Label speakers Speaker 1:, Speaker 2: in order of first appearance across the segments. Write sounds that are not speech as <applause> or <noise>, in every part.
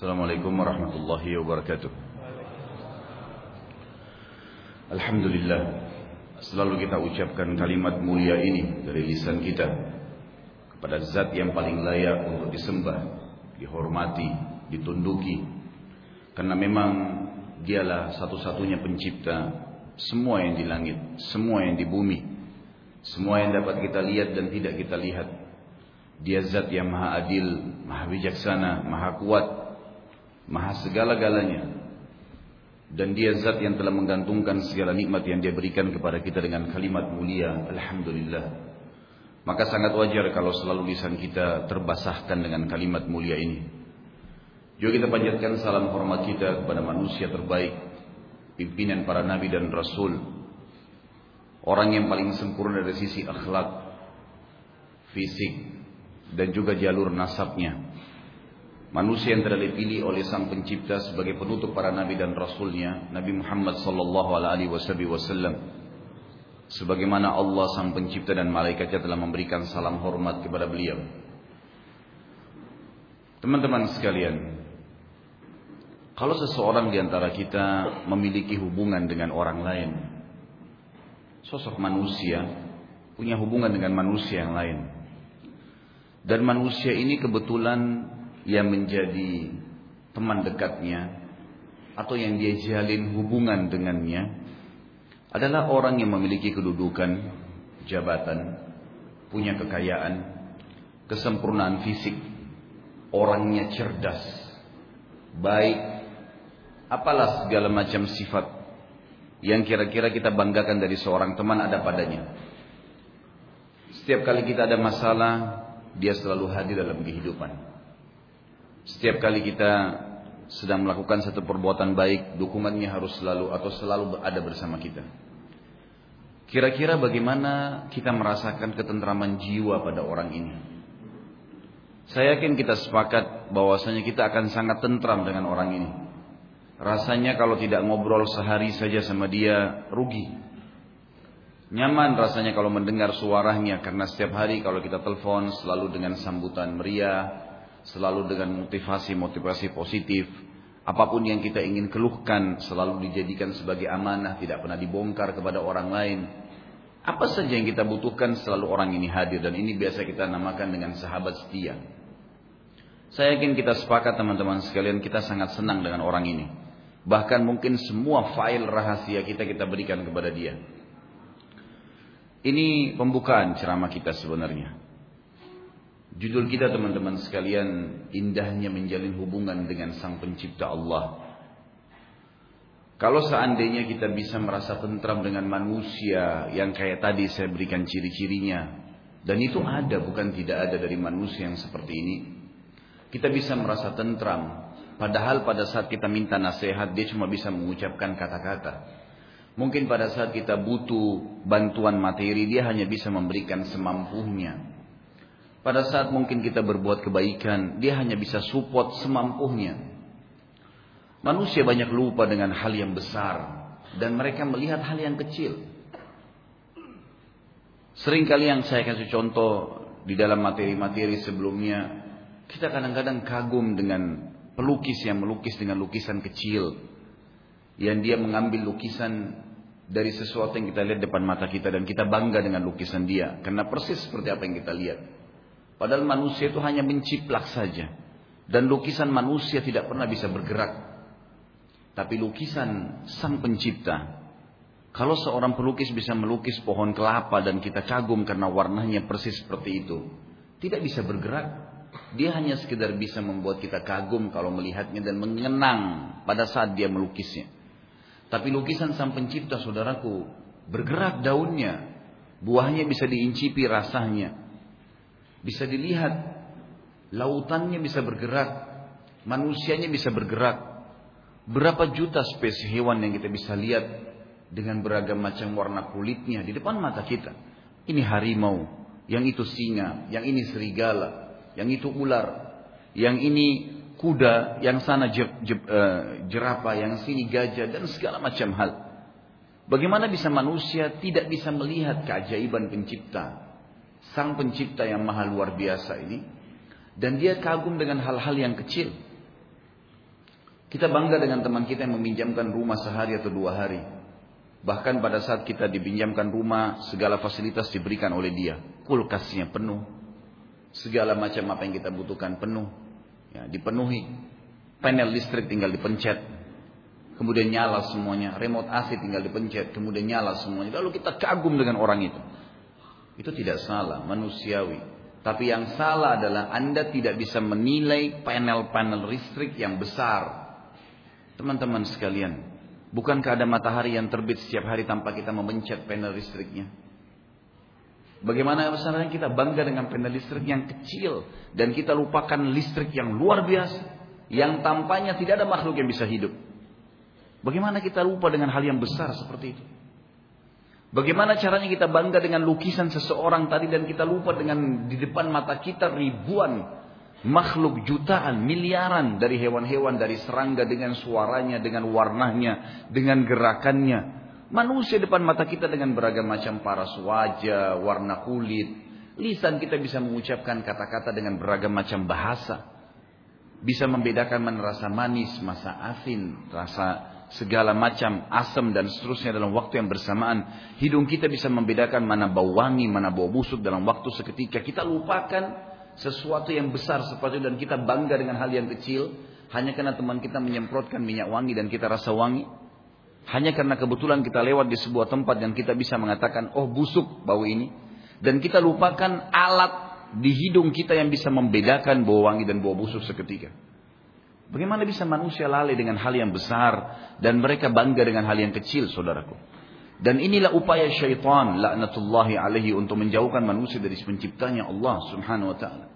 Speaker 1: Assalamualaikum warahmatullahi wabarakatuh. Alhamdulillah Selalu kita ucapkan kalimat mulia ini dari lisan kita Kepada zat yang paling layak untuk disembah Dihormati, ditunduki Karena memang dialah satu-satunya pencipta Semua yang di langit, semua yang di bumi Semua yang dapat kita lihat dan tidak kita lihat Dia zat yang maha adil, maha bijaksana, maha kuat Maha segala-galanya. Dan dia zat yang telah menggantungkan segala nikmat yang dia berikan kepada kita dengan kalimat mulia Alhamdulillah. Maka sangat wajar kalau selalu lisan kita terbasahkan dengan kalimat mulia ini. Juga kita panjatkan salam hormat kita kepada manusia terbaik pimpinan para nabi dan rasul. Orang yang paling sempurna dari sisi akhlak fisik dan juga jalur nasabnya manusia yang telah dipilih oleh Sang Pencipta sebagai penutup para nabi dan rasulnya, Nabi Muhammad sallallahu alaihi wasallam. Sebagaimana Allah Sang Pencipta dan malaikatnya telah memberikan salam hormat kepada beliau. Teman-teman sekalian, kalau seseorang di antara kita memiliki hubungan dengan orang lain, sosok manusia punya hubungan dengan manusia yang lain. Dan manusia ini kebetulan yang menjadi teman dekatnya atau yang dia jalin hubungan dengannya adalah orang yang memiliki kedudukan, jabatan, punya kekayaan, kesempurnaan fisik, orangnya cerdas, baik, apalah segala macam sifat yang kira-kira kita banggakan dari seorang teman ada padanya. Setiap kali kita ada masalah, dia selalu hadir dalam kehidupan. Setiap kali kita sedang melakukan satu perbuatan baik, dukungannya harus selalu atau selalu ada bersama kita. Kira-kira bagaimana kita merasakan ketentraman jiwa pada orang ini? Saya yakin kita sepakat bahwasanya kita akan sangat tentram dengan orang ini. Rasanya kalau tidak ngobrol sehari saja sama dia rugi. Nyaman rasanya kalau mendengar suaranya karena setiap hari kalau kita telepon selalu dengan sambutan meriah, selalu dengan motivasi-motivasi positif. Apa pun yang kita ingin keluhkan selalu dijadikan sebagai amanah, tidak pernah dibongkar kepada orang lain. Apa saja yang kita butuhkan selalu orang ini hadir dan ini biasa kita namakan dengan sahabat setia. Saya yakin kita sepakat teman-teman sekalian kita sangat senang dengan orang ini. Bahkan mungkin semua file rahasia kita kita berikan kepada dia. Ini pembukaan ceramah kita sebenarnya. Judul kita teman-teman sekalian indahnya menjalin hubungan dengan Sang Pencipta Allah. Kalau seandainya kita bisa merasa tentram dengan manusia yang kayak tadi saya berikan ciri-cirinya dan itu ada bukan tidak ada dari manusia yang seperti ini. Kita bisa merasa tentram padahal pada saat kita minta nasihat dia cuma bisa mengucapkan kata-kata. Mungkin pada saat kita butuh bantuan materi dia hanya bisa memberikan semampunya. Pada saat mungkin kita berbuat kebaikan, dia hanya bisa support semampunya. Manusia banyak lupa dengan hal yang besar dan mereka melihat hal yang kecil. Sering kali yang saya kasih contoh di dalam materi-materi sebelumnya, kita kadang-kadang kagum dengan pelukis yang melukis dengan lukisan kecil. Yang dia mengambil lukisan dari sesuatu yang kita lihat depan mata kita dan kita bangga dengan lukisan dia. Karena persis seperti apa yang kita lihat. Padahal manusia itu hanya menciplak saja. Dan lukisan manusia tidak pernah bisa bergerak. Tapi lukisan sang pencipta. Kalau seorang pelukis bisa melukis pohon kelapa dan kita kagum karena warnanya persis seperti itu. Tidak bisa bergerak. Dia hanya sekedar bisa membuat kita kagum kalau melihatnya dan mengenang pada saat dia melukisnya. Tapi lukisan sang pencipta saudaraku bergerak daunnya. Buahnya bisa diincipi rasanya. Bisa dilihat lautannya bisa bergerak, manusianya bisa bergerak. Berapa juta spesies hewan yang kita bisa lihat dengan beragam macam warna kulitnya di depan mata kita. Ini harimau, yang itu singa, yang ini serigala, yang itu ular, yang ini kuda, yang sana je, je, uh, jerapah, yang sini gajah dan segala macam hal. Bagaimana bisa manusia tidak bisa melihat keajaiban pencipta? Sang pencipta yang maha luar biasa ini dan dia kagum dengan hal-hal yang kecil. Kita bangga dengan teman kita yang meminjamkan rumah sehari atau dua hari. Bahkan pada saat kita dipinjamkan rumah, segala fasilitas diberikan oleh dia. Kulkasnya penuh. Segala macam apa yang kita butuhkan penuh. Ya, dipenuhi. Panel listrik tinggal dipencet. Kemudian nyala semuanya. Remote AC tinggal dipencet. Kemudian nyala semuanya. Lalu kita kagum dengan orang itu. Itu tidak salah, manusiawi. Tapi yang salah adalah Anda tidak bisa menilai panel-panel listrik yang besar Teman-teman sekalian, bukankah ada matahari yang terbit setiap hari tanpa kita memencet panel listriknya? Bagaimana misalnya kita bangga dengan panel listrik yang kecil dan kita lupakan listrik yang luar biasa yang tampaknya tidak ada makhluk yang bisa hidup. Bagaimana kita lupa dengan hal yang besar seperti itu? Bagaimana caranya kita bangga dengan lukisan seseorang tadi dan kita lupa dengan di depan mata kita ribuan makhluk jutaan, miliaran dari hewan-hewan, dari serangga dengan suaranya, dengan warnanya, dengan gerakannya. Manusia depan mata kita dengan beragam macam paras wajah, warna kulit. Lisan kita bisa mengucapkan kata-kata dengan beragam macam bahasa. Bisa membedakan mana rasa manis, masa asin, rasa segala macam asam dan seterusnya dalam waktu yang bersamaan. Hidung kita bisa membedakan mana bau wangi, mana bau busuk dalam waktu seketika. Kita lupakan sesuatu yang besar seperti itu dan kita bangga dengan hal yang kecil hanya karena teman kita menyemprotkan minyak wangi dan kita rasa wangi hanya karena kebetulan kita lewat di sebuah tempat yang kita bisa mengatakan oh busuk bau ini dan kita lupakan alat di hidung kita yang bisa membedakan bau wangi dan bau busuk seketika bagaimana bisa manusia lalai dengan hal yang besar dan mereka bangga dengan hal yang kecil saudaraku dan inilah upaya syaitan laknatullahi alaihi untuk menjauhkan manusia dari penciptanya Allah subhanahu wa ta'ala.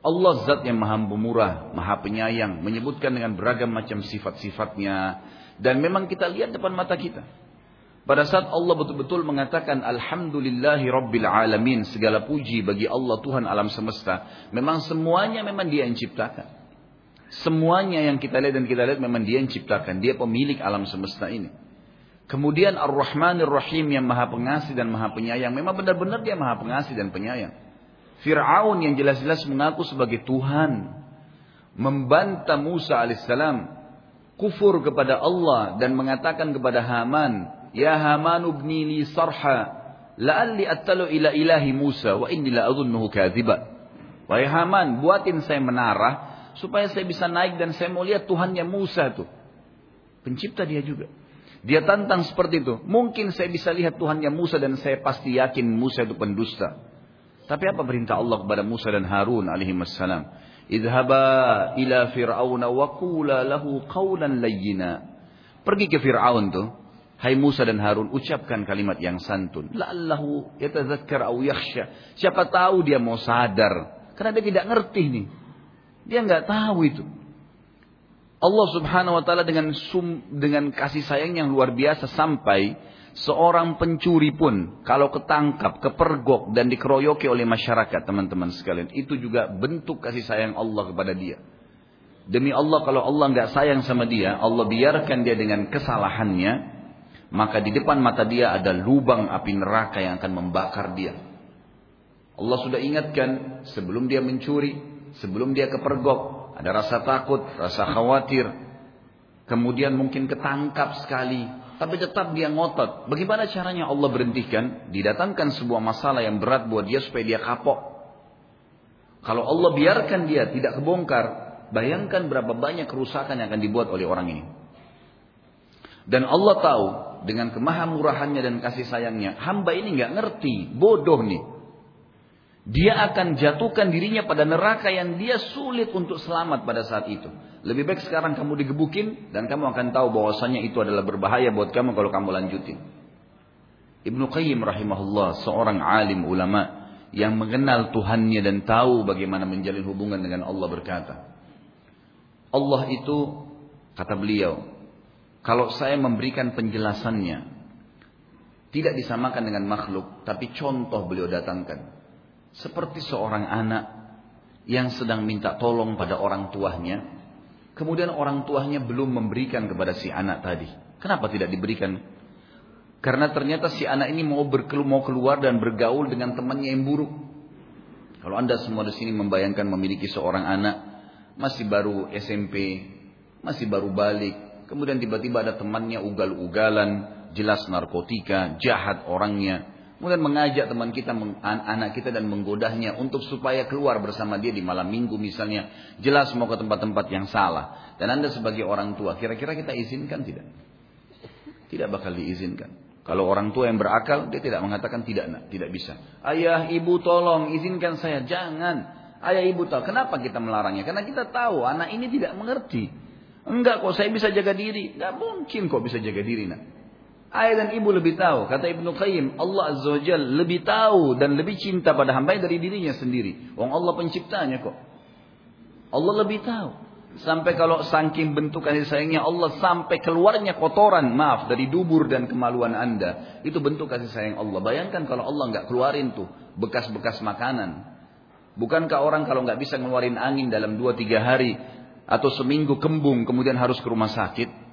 Speaker 1: Allah zat yang maha pemurah, maha penyayang, menyebutkan dengan beragam macam sifat-sifatnya. Dan memang kita lihat depan mata kita. Pada saat Allah betul-betul mengatakan Alhamdulillahi Rabbil Alamin. Segala puji bagi Allah Tuhan alam semesta. Memang semuanya memang dia yang ciptakan. Semuanya yang kita lihat dan kita lihat memang dia yang ciptakan. Dia pemilik alam semesta ini. Kemudian Ar-Rahmanir Rahim yang maha pengasih dan maha penyayang. Memang benar-benar dia maha pengasih dan penyayang. Fir'aun yang jelas-jelas mengaku sebagai Tuhan. Membantah Musa alaihissalam. Kufur kepada Allah dan mengatakan kepada Haman. Ya Haman ubni li sarha. La'alli attalu ila ilahi Musa. Wa inni la'adunnuhu kadhiba. Wahai Haman, buatin saya menara. Supaya saya bisa naik dan saya mau lihat Tuhannya Musa tuh. Pencipta dia juga. Dia tantang seperti itu. Mungkin saya bisa lihat Tuhannya Musa dan saya pasti yakin Musa itu pendusta. Tapi apa perintah Allah kepada Musa dan Harun alaihi wassalam? Idhaba ila fir'auna wa qula lahu qawlan layyina. Pergi ke Fir'aun tuh. Hai Musa dan Harun, ucapkan kalimat yang santun. La'allahu yatadzakkar au yakhsha. Siapa tahu dia mau sadar. Karena dia tidak ngerti nih. Dia nggak tahu itu. Allah Subhanahu wa taala dengan dengan kasih sayang yang luar biasa sampai seorang pencuri pun kalau ketangkap, kepergok dan dikeroyoki oleh masyarakat teman-teman sekalian, itu juga bentuk kasih sayang Allah kepada dia. Demi Allah kalau Allah nggak sayang sama dia, Allah biarkan dia dengan kesalahannya, maka di depan mata dia ada lubang api neraka yang akan membakar dia. Allah sudah ingatkan sebelum dia mencuri, sebelum dia kepergok, ada rasa takut, rasa khawatir. Kemudian mungkin ketangkap sekali. Tapi tetap dia ngotot. Bagaimana caranya Allah berhentikan? Didatangkan sebuah masalah yang berat buat dia supaya dia kapok. Kalau Allah biarkan dia tidak kebongkar. Bayangkan berapa banyak kerusakan yang akan dibuat oleh orang ini. Dan Allah tahu dengan kemahamurahannya dan kasih sayangnya. Hamba ini nggak ngerti. Bodoh nih. Dia akan jatuhkan dirinya pada neraka yang dia sulit untuk selamat pada saat itu. Lebih baik sekarang kamu digebukin dan kamu akan tahu bahwasanya itu adalah berbahaya buat kamu kalau kamu lanjutin. Ibnu Qayyim rahimahullah seorang alim ulama yang mengenal Tuhannya dan tahu bagaimana menjalin hubungan dengan Allah berkata. Allah itu kata beliau, kalau saya memberikan penjelasannya tidak disamakan dengan makhluk, tapi contoh beliau datangkan. Seperti seorang anak yang sedang minta tolong pada orang tuanya. Kemudian orang tuanya belum memberikan kepada si anak tadi. Kenapa tidak diberikan? Karena ternyata si anak ini mau, berkelu, mau keluar dan bergaul dengan temannya yang buruk. Kalau anda semua di sini membayangkan memiliki seorang anak masih baru SMP, masih baru balik. Kemudian tiba-tiba ada temannya ugal-ugalan, jelas narkotika, jahat orangnya. Kemudian mengajak teman kita, anak kita dan menggodahnya untuk supaya keluar bersama dia di malam minggu misalnya. Jelas mau ke tempat-tempat yang salah. Dan anda sebagai orang tua, kira-kira kita izinkan tidak? Tidak bakal diizinkan. Kalau orang tua yang berakal, dia tidak mengatakan tidak nak, tidak bisa. Ayah, ibu tolong izinkan saya. Jangan. Ayah ibu tahu. Kenapa kita melarangnya? Karena kita tahu anak ini tidak mengerti. Enggak kok saya bisa jaga diri. Enggak mungkin kok bisa jaga diri nak. Ayah dan ibu lebih tahu. Kata Ibnu Qayyim, Allah Azza wa Jal lebih tahu dan lebih cinta pada hamba dari dirinya sendiri. Wong Allah penciptanya kok. Allah lebih tahu. Sampai kalau saking bentuk kasih sayangnya Allah sampai keluarnya kotoran, maaf, dari dubur dan kemaluan anda. Itu bentuk kasih sayang Allah. Bayangkan kalau Allah nggak keluarin tuh bekas-bekas makanan. Bukankah orang kalau nggak bisa ngeluarin angin dalam 2-3 hari atau seminggu kembung kemudian harus ke rumah sakit?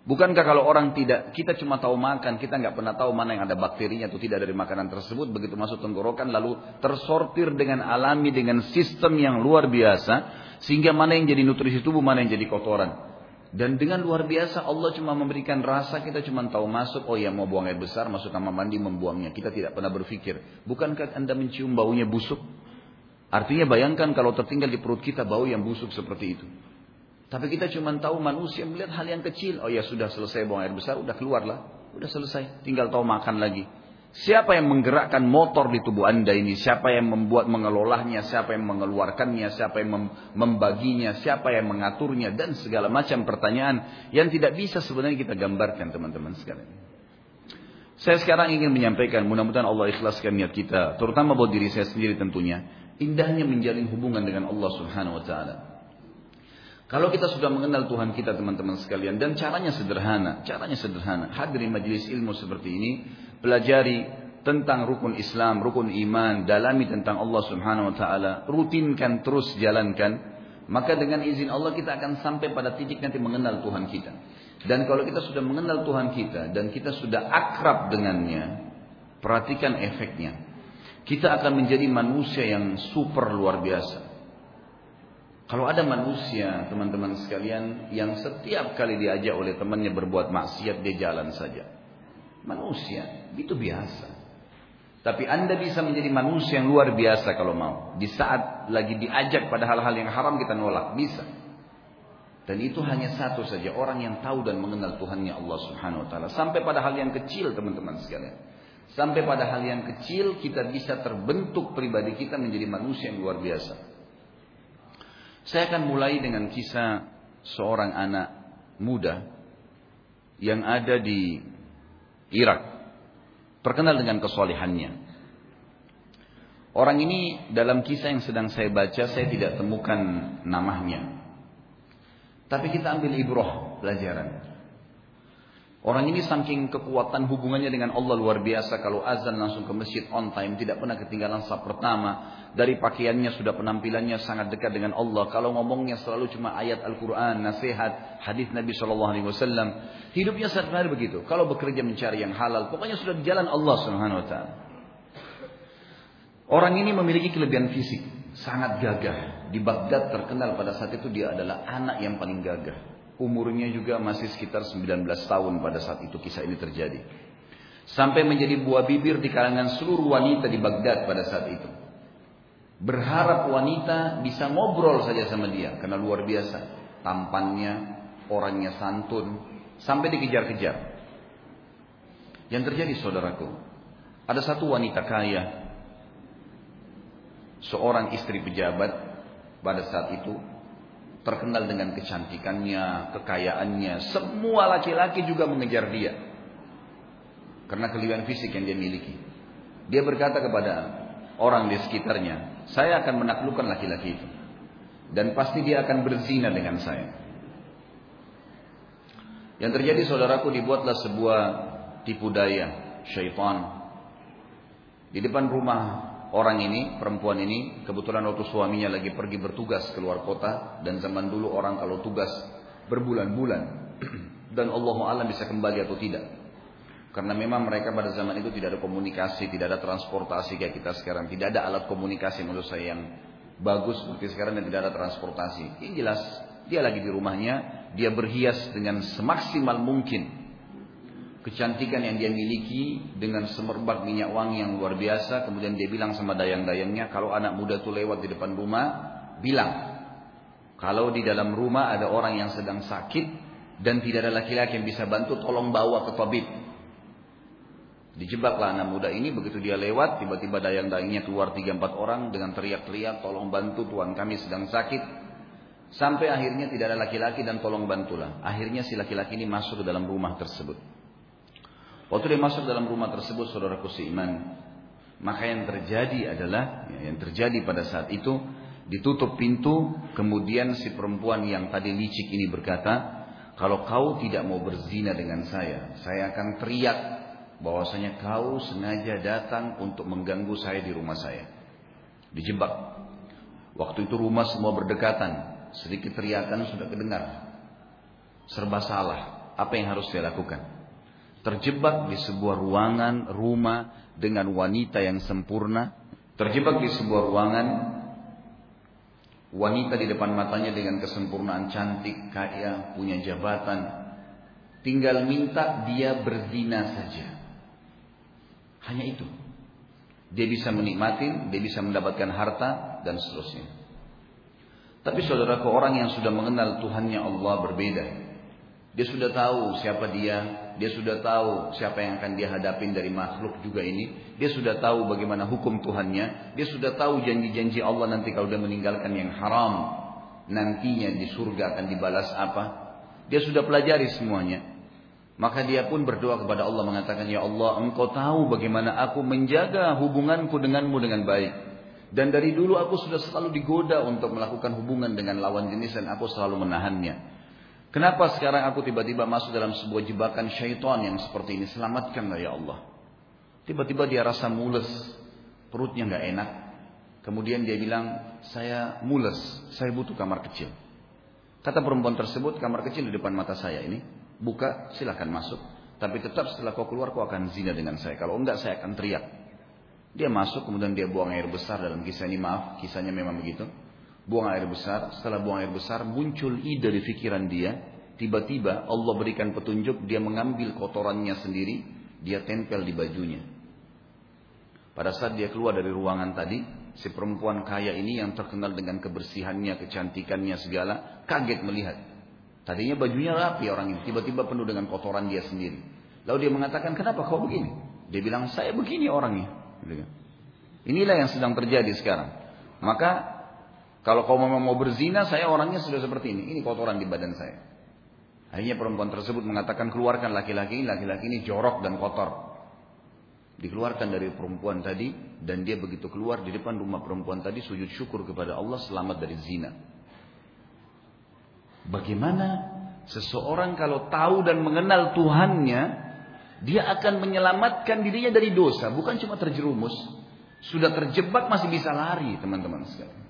Speaker 1: Bukankah kalau orang tidak, kita cuma tahu makan, kita nggak pernah tahu mana yang ada bakterinya atau tidak dari makanan tersebut, begitu masuk tenggorokan lalu tersortir dengan alami dengan sistem yang luar biasa, sehingga mana yang jadi nutrisi tubuh, mana yang jadi kotoran. Dan dengan luar biasa Allah cuma memberikan rasa, kita cuma tahu masuk, oh ya mau buang air besar, masuk kamar mandi membuangnya. Kita tidak pernah berpikir, bukankah anda mencium baunya busuk? Artinya bayangkan kalau tertinggal di perut kita bau yang busuk seperti itu. Tapi kita cuma tahu manusia melihat hal yang kecil. Oh ya sudah selesai buang air besar, udah keluarlah. Udah selesai, tinggal tahu makan lagi. Siapa yang menggerakkan motor di tubuh anda ini? Siapa yang membuat mengelolanya? Siapa yang mengeluarkannya? Siapa yang membaginya? Siapa yang mengaturnya? Dan segala macam pertanyaan yang tidak bisa sebenarnya kita gambarkan teman-teman sekalian. Saya sekarang ingin menyampaikan, mudah-mudahan Allah ikhlaskan niat kita, terutama buat diri saya sendiri tentunya. Indahnya menjalin hubungan dengan Allah Subhanahu wa taala. Kalau kita sudah mengenal Tuhan kita teman-teman sekalian dan caranya sederhana, caranya sederhana. Hadiri majelis ilmu seperti ini, pelajari tentang rukun Islam, rukun iman, dalami tentang Allah Subhanahu wa taala, rutinkan terus jalankan, maka dengan izin Allah kita akan sampai pada titik nanti mengenal Tuhan kita. Dan kalau kita sudah mengenal Tuhan kita dan kita sudah akrab dengannya, perhatikan efeknya. Kita akan menjadi manusia yang super luar biasa. Kalau ada manusia, teman-teman sekalian, yang setiap kali diajak oleh temannya berbuat maksiat, dia jalan saja. Manusia, itu biasa. Tapi anda bisa menjadi manusia yang luar biasa kalau mau. Di saat lagi diajak pada hal-hal yang haram kita nolak, bisa. Dan itu hanya satu saja, orang yang tahu dan mengenal Tuhannya Allah subhanahu wa ta'ala. Sampai pada hal yang kecil teman-teman sekalian. Sampai pada hal yang kecil kita bisa terbentuk pribadi kita menjadi manusia yang luar biasa. Saya akan mulai dengan kisah seorang anak muda yang ada di Irak. Terkenal dengan kesolehannya. Orang ini dalam kisah yang sedang saya baca saya tidak temukan namanya. Tapi kita ambil ibroh pelajaran. Orang ini saking kekuatan hubungannya dengan Allah luar biasa. Kalau azan langsung ke masjid on time. Tidak pernah ketinggalan saat pertama. Dari pakaiannya sudah penampilannya sangat dekat dengan Allah. Kalau ngomongnya selalu cuma ayat Al-Quran, nasihat, hadis Nabi SAW. Hidupnya sehari begitu. Kalau bekerja mencari yang halal. Pokoknya sudah di jalan Allah Taala. Orang ini memiliki kelebihan fisik. Sangat gagah. Di Baghdad terkenal pada saat itu dia adalah anak yang paling gagah. Umurnya juga masih sekitar 19 tahun pada saat itu kisah ini terjadi. Sampai menjadi buah bibir di kalangan seluruh wanita di Baghdad pada saat itu. Berharap wanita bisa ngobrol saja sama dia karena luar biasa. Tampannya, orangnya santun, sampai dikejar-kejar. Yang terjadi saudaraku, ada satu wanita kaya, seorang istri pejabat pada saat itu terkenal dengan kecantikannya, kekayaannya. Semua laki-laki juga mengejar dia. Karena kelebihan fisik yang dia miliki. Dia berkata kepada orang di sekitarnya, saya akan menaklukkan laki-laki itu. Dan pasti dia akan berzina dengan saya. Yang terjadi saudaraku dibuatlah sebuah tipu daya syaitan. Di depan rumah orang ini, perempuan ini, kebetulan waktu suaminya lagi pergi bertugas keluar kota dan zaman dulu orang kalau tugas berbulan-bulan <clears throat> dan Allah alam bisa kembali atau tidak. Karena memang mereka pada zaman itu tidak ada komunikasi, tidak ada transportasi kayak kita sekarang, tidak ada alat komunikasi menurut saya yang bagus seperti sekarang dan tidak ada transportasi. Ini jelas Dia lagi di rumahnya, dia berhias dengan semaksimal mungkin. Kecantikan yang dia miliki dengan semerbak minyak wangi yang luar biasa. Kemudian dia bilang sama dayang-dayangnya, kalau anak muda itu lewat di depan rumah, bilang. Kalau di dalam rumah ada orang yang sedang sakit dan tidak ada laki-laki yang bisa bantu, tolong bawa ke tabib. Dijebaklah anak muda ini begitu dia lewat, tiba-tiba dayang-dayangnya keluar tiga empat orang dengan teriak-teriak, tolong bantu tuan kami sedang sakit. Sampai akhirnya tidak ada laki-laki dan tolong bantulah. Akhirnya si laki-laki ini masuk ke dalam rumah tersebut. Waktu dia masuk dalam rumah tersebut, saudaraku seiman, maka yang terjadi adalah, ya, yang terjadi pada saat itu, ditutup pintu, kemudian si perempuan yang tadi licik ini berkata, kalau kau tidak mau berzina dengan saya, saya akan teriak bahwasanya kau sengaja datang untuk mengganggu saya di rumah saya. Dijebak. Waktu itu rumah semua berdekatan, sedikit teriakan sudah kedengar. Serba salah. Apa yang harus saya lakukan? Terjebak di sebuah ruangan rumah dengan wanita yang sempurna, terjebak di sebuah ruangan wanita di depan matanya dengan kesempurnaan cantik, kaya, punya jabatan, tinggal minta dia berzina saja. Hanya itu. Dia bisa menikmati, dia bisa mendapatkan harta dan seterusnya. Tapi saudaraku orang yang sudah mengenal Tuhannya Allah berbeda. Dia sudah tahu siapa dia, dia sudah tahu siapa yang akan dia hadapin dari makhluk juga ini. Dia sudah tahu bagaimana hukum Tuhannya. Dia sudah tahu janji-janji Allah nanti kalau dia meninggalkan yang haram. Nantinya di surga akan dibalas apa. Dia sudah pelajari semuanya. Maka dia pun berdoa kepada Allah mengatakan, Ya Allah engkau tahu bagaimana aku menjaga hubunganku denganmu dengan baik. Dan dari dulu aku sudah selalu digoda untuk melakukan hubungan dengan lawan jenis dan aku selalu menahannya. Kenapa sekarang aku tiba-tiba masuk dalam sebuah jebakan syaitan yang seperti ini? Selamatkanlah ya Allah. Tiba-tiba dia rasa mules, perutnya nggak enak. Kemudian dia bilang, saya mules, saya butuh kamar kecil. Kata perempuan tersebut, kamar kecil di depan mata saya ini, buka, silahkan masuk. Tapi tetap setelah kau keluar, kau akan zina dengan saya. Kalau enggak, saya akan teriak. Dia masuk, kemudian dia buang air besar dalam kisah ini. Maaf, kisahnya memang begitu buang air besar, setelah buang air besar muncul ide di pikiran dia, tiba-tiba Allah berikan petunjuk, dia mengambil kotorannya sendiri, dia tempel di bajunya. Pada saat dia keluar dari ruangan tadi, si perempuan kaya ini yang terkenal dengan kebersihannya, kecantikannya segala, kaget melihat. Tadinya bajunya rapi orang ini, tiba-tiba penuh dengan kotoran dia sendiri. Lalu dia mengatakan, kenapa kau begini? Dia bilang, saya begini orangnya. Inilah yang sedang terjadi sekarang. Maka kalau kau memang mau berzina, saya orangnya sudah seperti ini. Ini kotoran di badan saya. Akhirnya perempuan tersebut mengatakan keluarkan laki-laki ini, laki-laki ini jorok dan kotor. Dikeluarkan dari perempuan tadi dan dia begitu keluar di depan rumah perempuan tadi sujud syukur kepada Allah selamat dari zina. Bagaimana seseorang kalau tahu dan mengenal Tuhannya, dia akan menyelamatkan dirinya dari dosa, bukan cuma terjerumus, sudah terjebak masih bisa lari, teman-teman sekalian.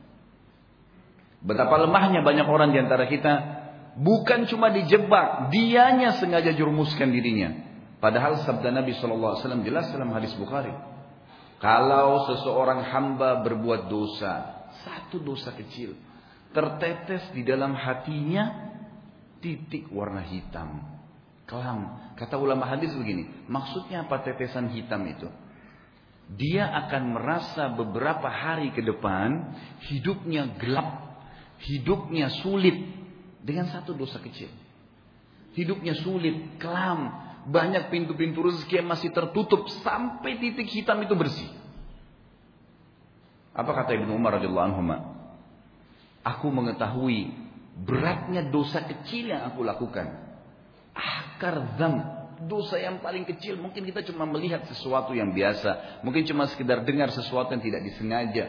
Speaker 1: Betapa lemahnya banyak orang di antara kita bukan cuma dijebak, dianya sengaja jurumuskan dirinya. Padahal sabda Nabi SAW jelas dalam hadis Bukhari. Kalau seseorang hamba berbuat dosa, satu dosa kecil, tertetes di dalam hatinya titik warna hitam. Kelam. Kata ulama hadis begini, maksudnya apa tetesan hitam itu? Dia akan merasa beberapa hari ke depan hidupnya gelap hidupnya sulit dengan satu dosa kecil. Hidupnya sulit, kelam, banyak pintu-pintu rezeki yang masih tertutup sampai titik hitam itu bersih. Apa kata Ibnu Umar radhiyallahu anhu? Aku mengetahui beratnya dosa kecil yang aku lakukan. Akar zam, dosa yang paling kecil mungkin kita cuma melihat sesuatu yang biasa, mungkin cuma sekedar dengar sesuatu yang tidak disengaja.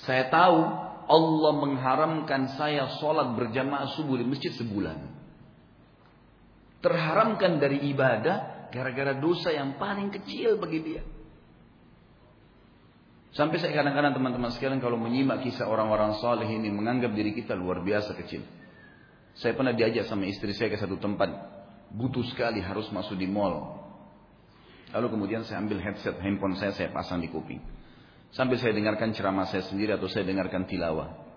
Speaker 1: Saya tahu Allah mengharamkan saya sholat berjamaah subuh di masjid sebulan. Terharamkan dari ibadah gara-gara dosa yang paling kecil bagi dia. Sampai saya kadang-kadang teman-teman sekalian kalau menyimak kisah orang-orang soleh ini menganggap diri kita luar biasa kecil. Saya pernah diajak sama istri saya ke satu tempat. Butuh sekali harus masuk di mall. Lalu kemudian saya ambil headset handphone saya, saya pasang di kuping. Sambil saya dengarkan ceramah saya sendiri atau saya dengarkan tilawah.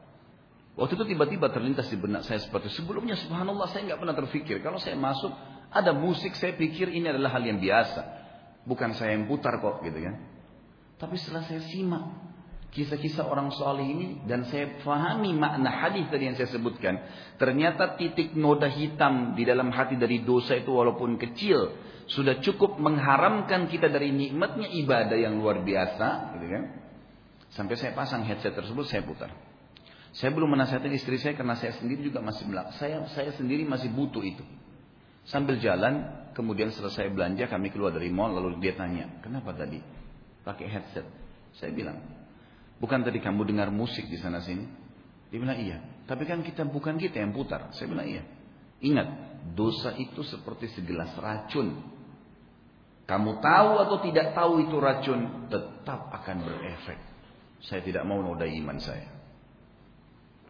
Speaker 1: Waktu itu tiba-tiba terlintas di benak saya seperti sebelumnya subhanallah saya nggak pernah terfikir kalau saya masuk ada musik saya pikir ini adalah hal yang biasa. Bukan saya yang putar kok gitu kan. Tapi setelah saya simak kisah-kisah orang soleh ini dan saya fahami makna hadis tadi yang saya sebutkan, ternyata titik noda hitam di dalam hati dari dosa itu walaupun kecil sudah cukup mengharamkan kita dari nikmatnya ibadah yang luar biasa, gitu kan? Sampai saya pasang headset tersebut saya putar. Saya belum menasihatkan istri saya karena saya sendiri juga masih belak. Saya saya sendiri masih butuh itu. Sambil jalan, kemudian selesai belanja kami keluar dari mall lalu dia tanya, "Kenapa tadi pakai headset?" Saya bilang, "Bukan tadi kamu dengar musik di sana sini?" Dia bilang, "Iya." Tapi kan kita bukan kita yang putar. Saya bilang, "Iya." Ingat, dosa itu seperti segelas racun. Kamu tahu atau tidak tahu itu racun, tetap akan berefek. Saya tidak mau nodai iman saya.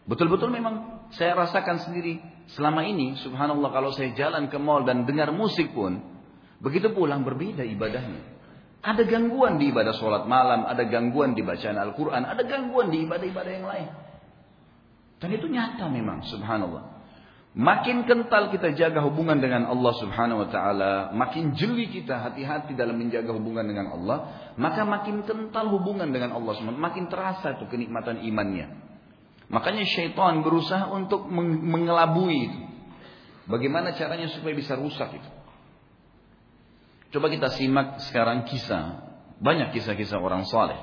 Speaker 1: Betul-betul memang saya rasakan sendiri selama ini subhanallah kalau saya jalan ke mall dan dengar musik pun begitu pulang berbeda ibadahnya. Ada gangguan di ibadah sholat malam, ada gangguan di bacaan Al-Quran, ada gangguan di ibadah-ibadah yang lain. Dan itu nyata memang, subhanallah. Makin kental kita jaga hubungan dengan Allah subhanahu wa ta'ala, makin jeli kita hati-hati dalam menjaga hubungan dengan Allah, maka makin kental hubungan dengan Allah subhanahu makin terasa tuh kenikmatan imannya. Makanya syaitan berusaha untuk mengelabui itu. Bagaimana caranya supaya bisa rusak itu. Coba kita simak sekarang kisah. Banyak kisah-kisah orang saleh.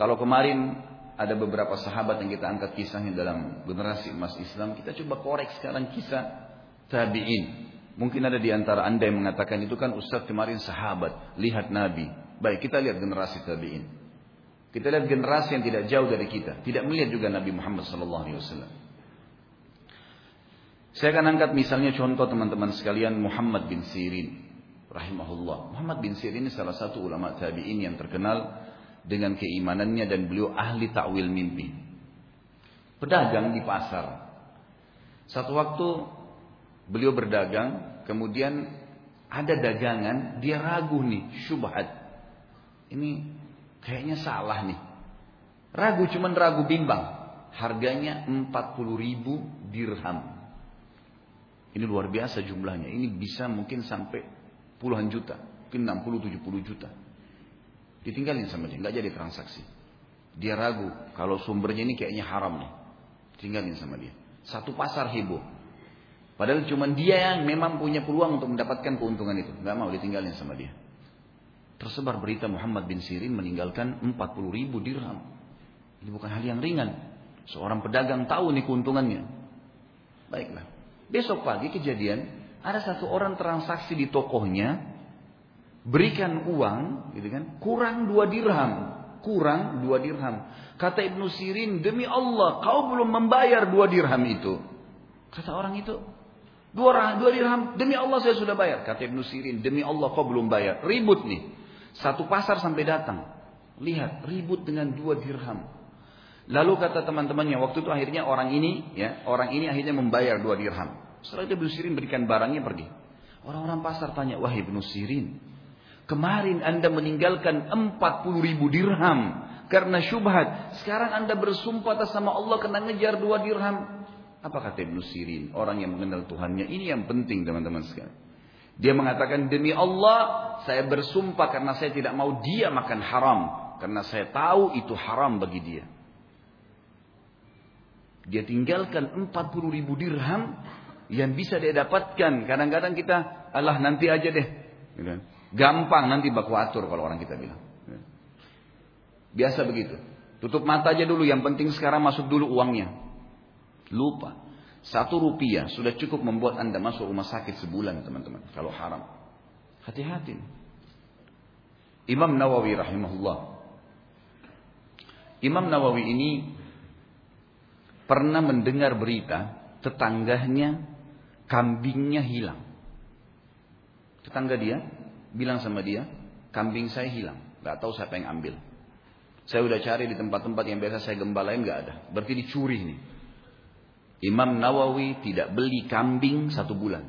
Speaker 1: Kalau kemarin ada beberapa sahabat yang kita angkat kisahnya dalam generasi emas Islam. Kita coba korek sekarang kisah tabi'in. Mungkin ada di antara anda yang mengatakan itu kan Ustaz kemarin sahabat. Lihat Nabi. Baik kita lihat generasi tabi'in. Kita lihat generasi yang tidak jauh dari kita, tidak melihat juga Nabi Muhammad SAW. Saya akan angkat misalnya contoh teman-teman sekalian Muhammad bin Sirin rahimahullah. Muhammad bin Sirin ini salah satu ulama tabi'in yang terkenal dengan keimanannya dan beliau ahli takwil mimpi. Pedagang di pasar. Satu waktu beliau berdagang, kemudian ada dagangan, dia ragu nih, syubhat. Ini Kayaknya salah nih. Ragu cuman ragu bimbang. Harganya 40 ribu dirham. Ini luar biasa jumlahnya. Ini bisa mungkin sampai puluhan juta. Mungkin 60-70 juta. Ditinggalin sama dia. Nggak jadi transaksi. Dia ragu. Kalau sumbernya ini kayaknya haram nih. Tinggalin sama dia. Satu pasar heboh. Padahal cuma dia yang memang punya peluang untuk mendapatkan keuntungan itu. Nggak mau ditinggalin sama dia. Tersebar berita Muhammad bin Sirin meninggalkan 40 ribu dirham. Ini bukan hal yang ringan. Seorang pedagang tahu nih keuntungannya. Baiklah. Besok pagi kejadian, ada satu orang transaksi di tokohnya, berikan uang, gitu kan, kurang dua dirham. Kurang dua dirham. Kata Ibnu Sirin, demi Allah, kau belum membayar dua dirham itu. Kata orang itu, dua, dua dirham, demi Allah saya sudah bayar. Kata Ibnu Sirin, demi Allah kau belum bayar. Ribut nih. Satu pasar sampai datang. Lihat, ribut dengan dua dirham. Lalu kata teman-temannya, waktu itu akhirnya orang ini, ya, orang ini akhirnya membayar dua dirham. Setelah itu Ibnu Sirin berikan barangnya pergi. Orang-orang pasar tanya, wah Ibnu Sirin, kemarin anda meninggalkan 40 ribu dirham karena syubhat. Sekarang anda bersumpah atas sama Allah kena ngejar dua dirham. Apa kata Ibnu Sirin? Orang yang mengenal Tuhannya. Ini yang penting teman-teman sekalian. Dia mengatakan demi Allah saya bersumpah karena saya tidak mau dia makan haram. Karena saya tahu itu haram bagi dia. Dia tinggalkan 40 ribu dirham yang bisa dia dapatkan. Kadang-kadang kita, Allah nanti aja deh. Gampang nanti baku atur kalau orang kita bilang. Biasa begitu. Tutup mata aja dulu, yang penting sekarang masuk dulu uangnya. Lupa. Satu rupiah sudah cukup membuat anda masuk rumah sakit sebulan teman-teman. Kalau haram. Hati-hati. Imam Nawawi rahimahullah. Imam Nawawi ini pernah mendengar berita tetangganya kambingnya hilang. Tetangga dia bilang sama dia, kambing saya hilang. Gak tahu siapa yang ambil. Saya udah cari di tempat-tempat yang biasa saya gembalain gak ada. Berarti dicuri nih. Imam Nawawi tidak beli kambing satu bulan.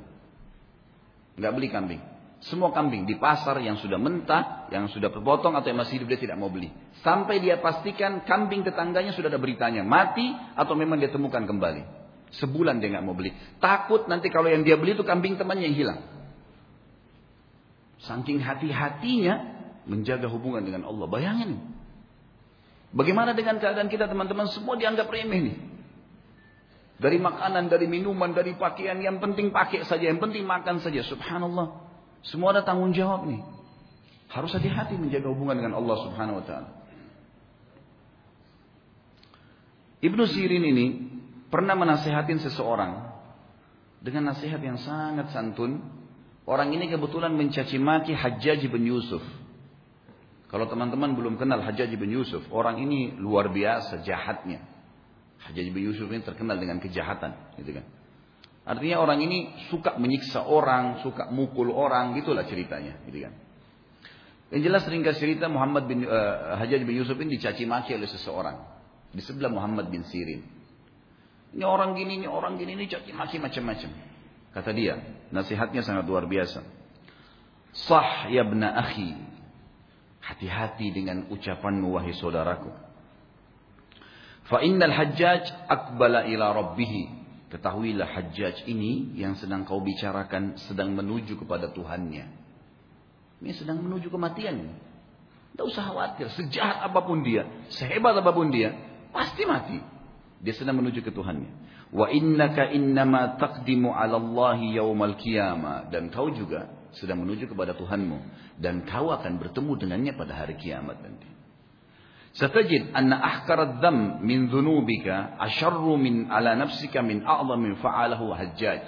Speaker 1: Nggak beli kambing. Semua kambing di pasar yang sudah mentah, yang sudah terpotong atau yang masih hidup dia tidak mau beli. Sampai dia pastikan kambing tetangganya sudah ada beritanya mati atau memang dia temukan kembali. Sebulan dia nggak mau beli. Takut nanti kalau yang dia beli itu kambing temannya yang hilang. Saking hati-hatinya menjaga hubungan dengan Allah. Bayangin. Bagaimana dengan keadaan kita teman-teman? Semua dianggap remeh nih. Dari makanan, dari minuman, dari pakaian. Yang penting pakai saja. Yang penting makan saja. Subhanallah. Semua ada tanggung jawab nih. Harus hati-hati menjaga hubungan dengan Allah Subhanahu wa taala. Ibnu Sirin ini pernah menasehatin seseorang dengan nasihat yang sangat santun. Orang ini kebetulan mencaci maki Hajjaj bin Yusuf. Kalau teman-teman belum kenal Hajjaj bin Yusuf, orang ini luar biasa jahatnya. Hajjaj bin Yusuf ini terkenal dengan kejahatan, gitu kan. Artinya orang ini suka menyiksa orang, suka mukul orang, gitulah ceritanya, gitu kan. Yang jelas ringkas cerita Muhammad bin uh, Hajjaj bin Yusuf ini dicaci maki oleh seseorang di sebelah Muhammad bin Sirin. Ini orang gini, ini orang gini, ini caci maki macam-macam. Kata dia, nasihatnya sangat luar biasa. Sah ya bna akhi. Hati-hati dengan ucapanmu wahai saudaraku. Fa innal hajjaj akbala ila rabbihi Ketahuilah Hajjaj ini yang sedang kau bicarakan sedang menuju kepada Tuhannya. Ini sedang menuju kematian. Tidak usah khawatir. Sejahat apa pun dia. Sehebat apa pun dia. Pasti mati. Dia sedang menuju ke Tuhannya. Wa innaka innama taqdimu 'ala Allahi yawmal qiyamah dan kau juga sedang menuju kepada Tuhanmu dan kau akan bertemu dengannya pada hari kiamat nanti. Satajid anna ahkarad dham min dhunubika asharru min ala nafsika min a'zami fa'alahu hajjaj.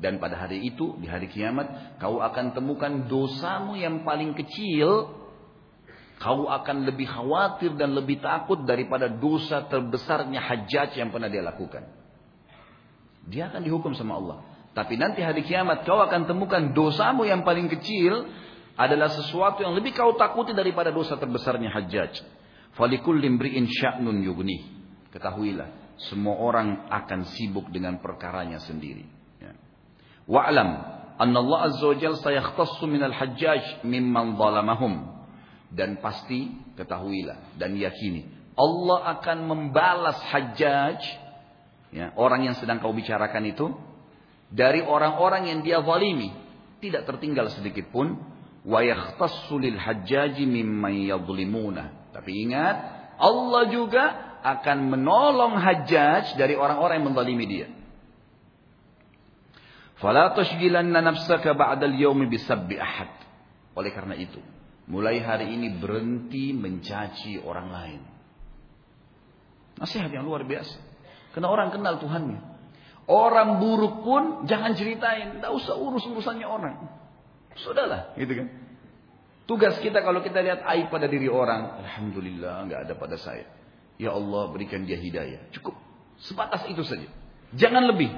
Speaker 1: Dan pada hari itu, di hari kiamat, kau akan temukan dosamu yang paling kecil. Kau akan lebih khawatir dan lebih takut daripada dosa terbesarnya hajjaj yang pernah dia lakukan dia akan dihukum sama Allah tapi nanti hari kiamat kau akan temukan dosamu yang paling kecil adalah sesuatu yang lebih kau takuti daripada dosa terbesarnya hajjaj Falikul limri'in sya'nun yugni. Ketahuilah, semua orang akan sibuk dengan perkaranya sendiri. Ya. Anna Allah azza wa jalla sayakhtassu minal hajjaj mimman zalamahum. Dan pasti ketahuilah dan yakini Allah akan membalas hajjaj ya, orang yang sedang kau bicarakan itu dari orang-orang yang dia zalimi tidak tertinggal sedikit pun wa yakhtassu lil hajjaji mimman yadhlimuna tapi ingat, Allah juga akan menolong Hajjaj dari orang-orang yang menzalimi dia. Fala tashghilanna nafsaka ba'dal yaumi bisabbi ahad. Oleh karena itu, mulai hari ini berhenti mencaci orang lain. Nasihat yang luar biasa. Karena orang kenal Tuhannya. Orang buruk pun jangan ceritain, tidak usah urus urusannya orang. Sudahlah, gitu kan. Tugas kita kalau kita lihat aib pada diri orang, alhamdulillah nggak ada pada saya. Ya Allah berikan dia hidayah. Cukup sebatas itu saja. Jangan lebih.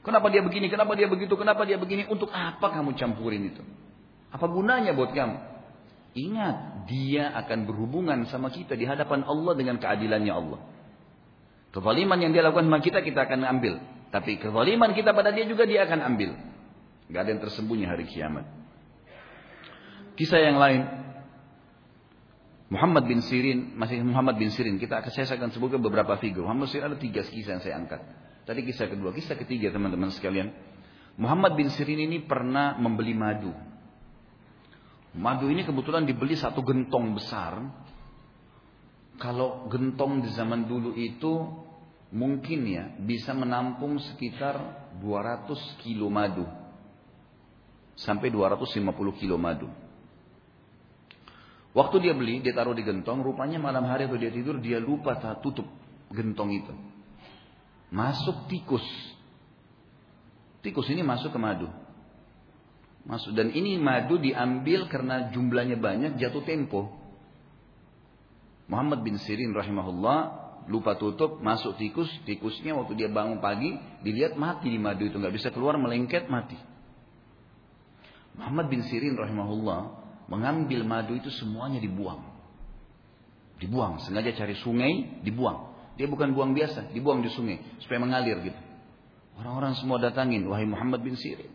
Speaker 1: Kenapa dia begini? Kenapa dia begitu? Kenapa dia begini? Untuk apa kamu campurin itu? Apa gunanya buat kamu? Ingat, dia akan berhubungan sama kita di hadapan Allah dengan keadilannya Allah. Kezaliman yang dia lakukan sama kita, kita akan ambil. Tapi kezaliman kita pada dia juga dia akan ambil. Gak ada yang tersembunyi hari kiamat. Kisah yang lain. Muhammad bin Sirin, masih Muhammad bin Sirin. Kita saya akan sebutkan beberapa figur. Muhammad Sirin ada tiga kisah yang saya angkat. Tadi kisah kedua, kisah ketiga teman-teman sekalian. Muhammad bin Sirin ini pernah membeli madu. Madu ini kebetulan dibeli satu gentong besar. Kalau gentong di zaman dulu itu mungkin ya bisa menampung sekitar 200 kilo madu. Sampai 250 kilo madu. Waktu dia beli, dia taruh di gentong, rupanya malam hari atau dia tidur, dia lupa tutup gentong itu. Masuk tikus. Tikus ini masuk ke madu. Masuk dan ini madu diambil karena jumlahnya banyak, jatuh tempo. Muhammad bin Sirin rahimahullah lupa tutup, masuk tikus, tikusnya waktu dia bangun pagi, dilihat mati di madu itu, nggak bisa keluar, melengket mati. Muhammad bin Sirin rahimahullah mengambil madu itu semuanya dibuang. Dibuang, sengaja cari sungai, dibuang. Dia bukan buang biasa, dibuang di sungai supaya mengalir gitu. Orang-orang semua datangin, wahai Muhammad bin Sirin.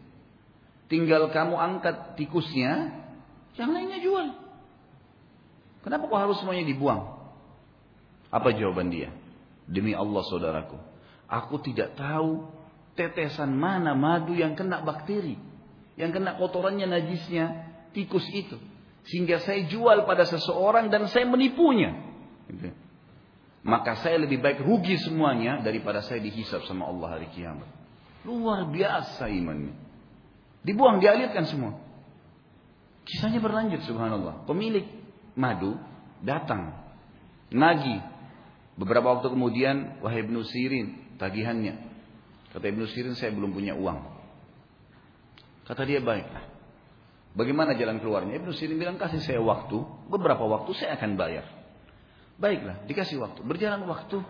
Speaker 1: Tinggal kamu angkat tikusnya, yang lainnya jual. Kenapa kok harus semuanya dibuang? Apa jawaban dia? Demi Allah saudaraku, aku tidak tahu tetesan mana madu yang kena bakteri, yang kena kotorannya najisnya tikus itu. Sehingga saya jual pada seseorang dan saya menipunya. Gitu. Maka saya lebih baik rugi semuanya daripada saya dihisap sama Allah hari kiamat. Luar biasa imannya. Dibuang, dialirkan semua. Kisahnya berlanjut subhanallah. Pemilik madu datang. Nagi Beberapa waktu kemudian, wahai Ibnu Sirin, tagihannya. Kata Ibnu Sirin, saya belum punya uang. Kata dia, baiklah. Bagaimana jalan keluarnya? Ibnu Sirin bilang, kasih saya waktu. Beberapa waktu saya akan bayar. Baiklah, dikasih waktu. Berjalan waktu.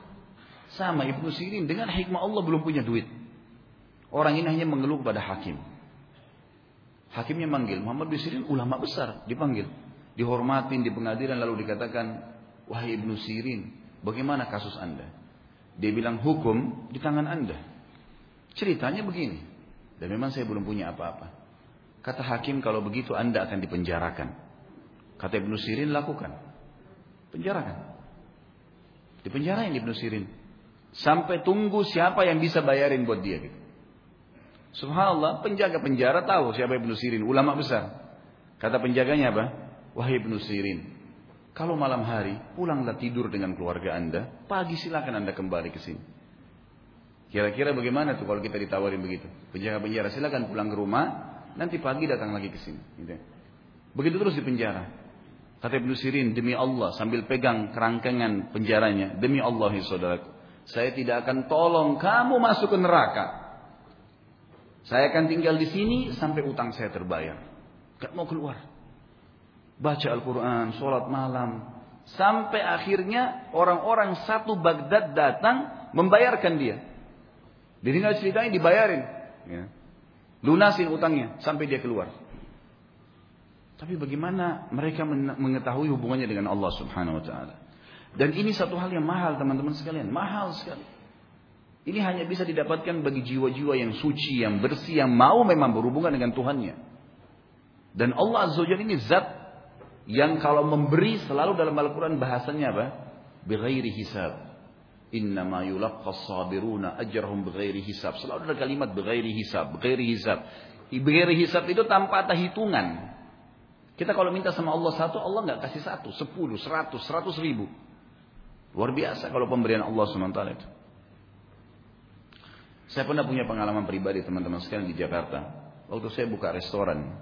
Speaker 1: Sama Ibnu Sirin, dengan hikmah Allah belum punya duit. Orang ini hanya mengeluh kepada hakim. Hakimnya manggil, Muhammad bin Sirin ulama besar, dipanggil. Dihormatin di pengadilan lalu dikatakan, wahai Ibnu Sirin, Bagaimana kasus Anda? Dia bilang hukum di tangan Anda. Ceritanya begini. Dan memang saya belum punya apa-apa. Kata hakim kalau begitu Anda akan dipenjarakan. Kata Ibnu Sirin lakukan. Penjarakan. Dipenjarain Ibnu Sirin. Sampai tunggu siapa yang bisa bayarin buat dia. Gitu. Subhanallah, penjaga penjara tahu siapa Ibnu Sirin, ulama besar. Kata penjaganya apa? Wahai Ibnu Sirin, kalau malam hari, pulanglah tidur dengan keluarga Anda. Pagi silakan Anda kembali ke sini. Kira-kira bagaimana tuh kalau kita ditawarin begitu? Penjaga penjara silakan pulang ke rumah, nanti pagi datang lagi ke sini. Gitu. Begitu terus di penjara. Kata Ibnu Sirin, demi Allah sambil pegang kerangkengan penjaranya, demi Allah ya saudaraku, saya tidak akan tolong kamu masuk ke neraka. Saya akan tinggal di sini sampai utang saya terbayar. Gak mau keluar baca Al-Quran, sholat malam. Sampai akhirnya orang-orang satu Baghdad datang membayarkan dia. Ditinggal ceritanya dibayarin. Ya. Lunasin utangnya sampai dia keluar. Tapi bagaimana mereka mengetahui hubungannya dengan Allah subhanahu wa ta'ala. Dan ini satu hal yang mahal teman-teman sekalian. Mahal sekali. Ini hanya bisa didapatkan bagi jiwa-jiwa yang suci, yang bersih, yang mau memang berhubungan dengan Tuhannya. Dan Allah Azza wa ini zat yang kalau memberi selalu dalam Al-Quran bahasanya apa? Bighairi hisab. Innama yulaqqas sabiruna ajrahum bighairi hisab. Selalu ada kalimat bighairi hisab, bighairi hisab. Bighairi hisab itu tanpa ada hitungan. Kita kalau minta sama Allah satu, Allah nggak kasih satu, sepuluh, seratus, seratus ribu. Luar biasa kalau pemberian Allah SWT itu. Saya pernah punya pengalaman pribadi teman-teman sekalian di Jakarta. Waktu saya buka restoran,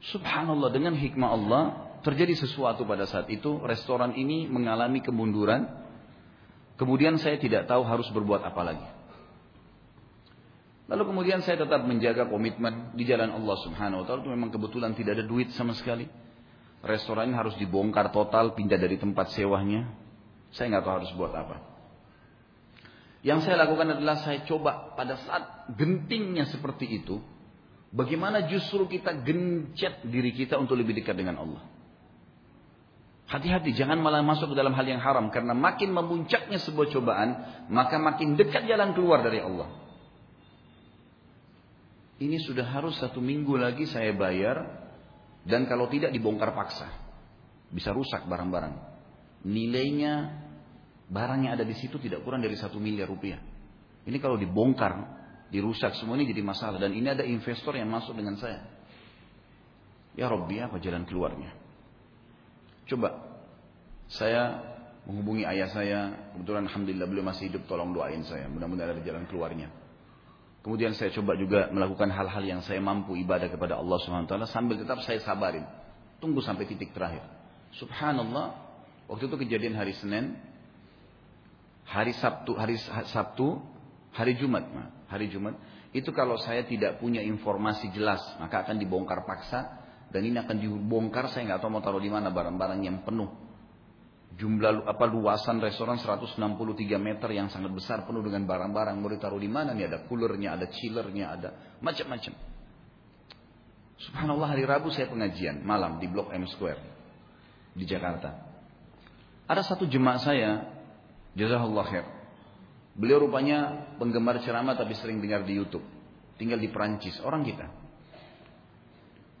Speaker 1: Subhanallah dengan hikmah Allah terjadi sesuatu pada saat itu restoran ini mengalami kemunduran. Kemudian saya tidak tahu harus berbuat apa lagi. Lalu kemudian saya tetap menjaga komitmen di jalan Allah Subhanahu wa taala itu memang kebetulan tidak ada duit sama sekali. Restoran ini harus dibongkar total, pindah dari tempat sewanya. Saya nggak tahu harus buat apa. Yang saya lakukan adalah saya coba pada saat gentingnya seperti itu, Bagaimana justru kita gencet diri kita untuk lebih dekat dengan Allah. Hati-hati, jangan malah masuk ke dalam hal yang haram. Karena makin memuncaknya sebuah cobaan, maka makin dekat jalan keluar dari Allah. Ini sudah harus satu minggu lagi saya bayar. Dan kalau tidak dibongkar paksa. Bisa rusak barang-barang. Nilainya, barang yang ada di situ tidak kurang dari satu miliar rupiah. Ini kalau dibongkar, dirusak semua ini jadi masalah dan ini ada investor yang masuk dengan saya. Ya Robbi apa jalan keluarnya? Coba saya menghubungi ayah saya, kebetulan alhamdulillah beliau masih hidup, tolong doain saya, mudah-mudahan ada jalan keluarnya. Kemudian saya coba juga melakukan hal-hal yang saya mampu ibadah kepada Allah Subhanahu wa taala sambil tetap saya sabarin. Tunggu sampai titik terakhir. Subhanallah, waktu itu kejadian hari Senin, hari Sabtu, hari Sabtu, hari Jumat, hari Jumat, itu kalau saya tidak punya informasi jelas, maka akan dibongkar paksa dan ini akan dibongkar saya nggak tahu mau taruh di mana barang-barang yang penuh. Jumlah apa luasan restoran 163 meter yang sangat besar penuh dengan barang-barang mau ditaruh di mana nih ada coolernya, ada chillernya, ada macam-macam. Subhanallah hari Rabu saya pengajian malam di Blok M Square di Jakarta. Ada satu jemaah saya, jazakallah khair. Beliau rupanya penggemar ceramah tapi sering dengar di YouTube. Tinggal di Perancis, orang kita.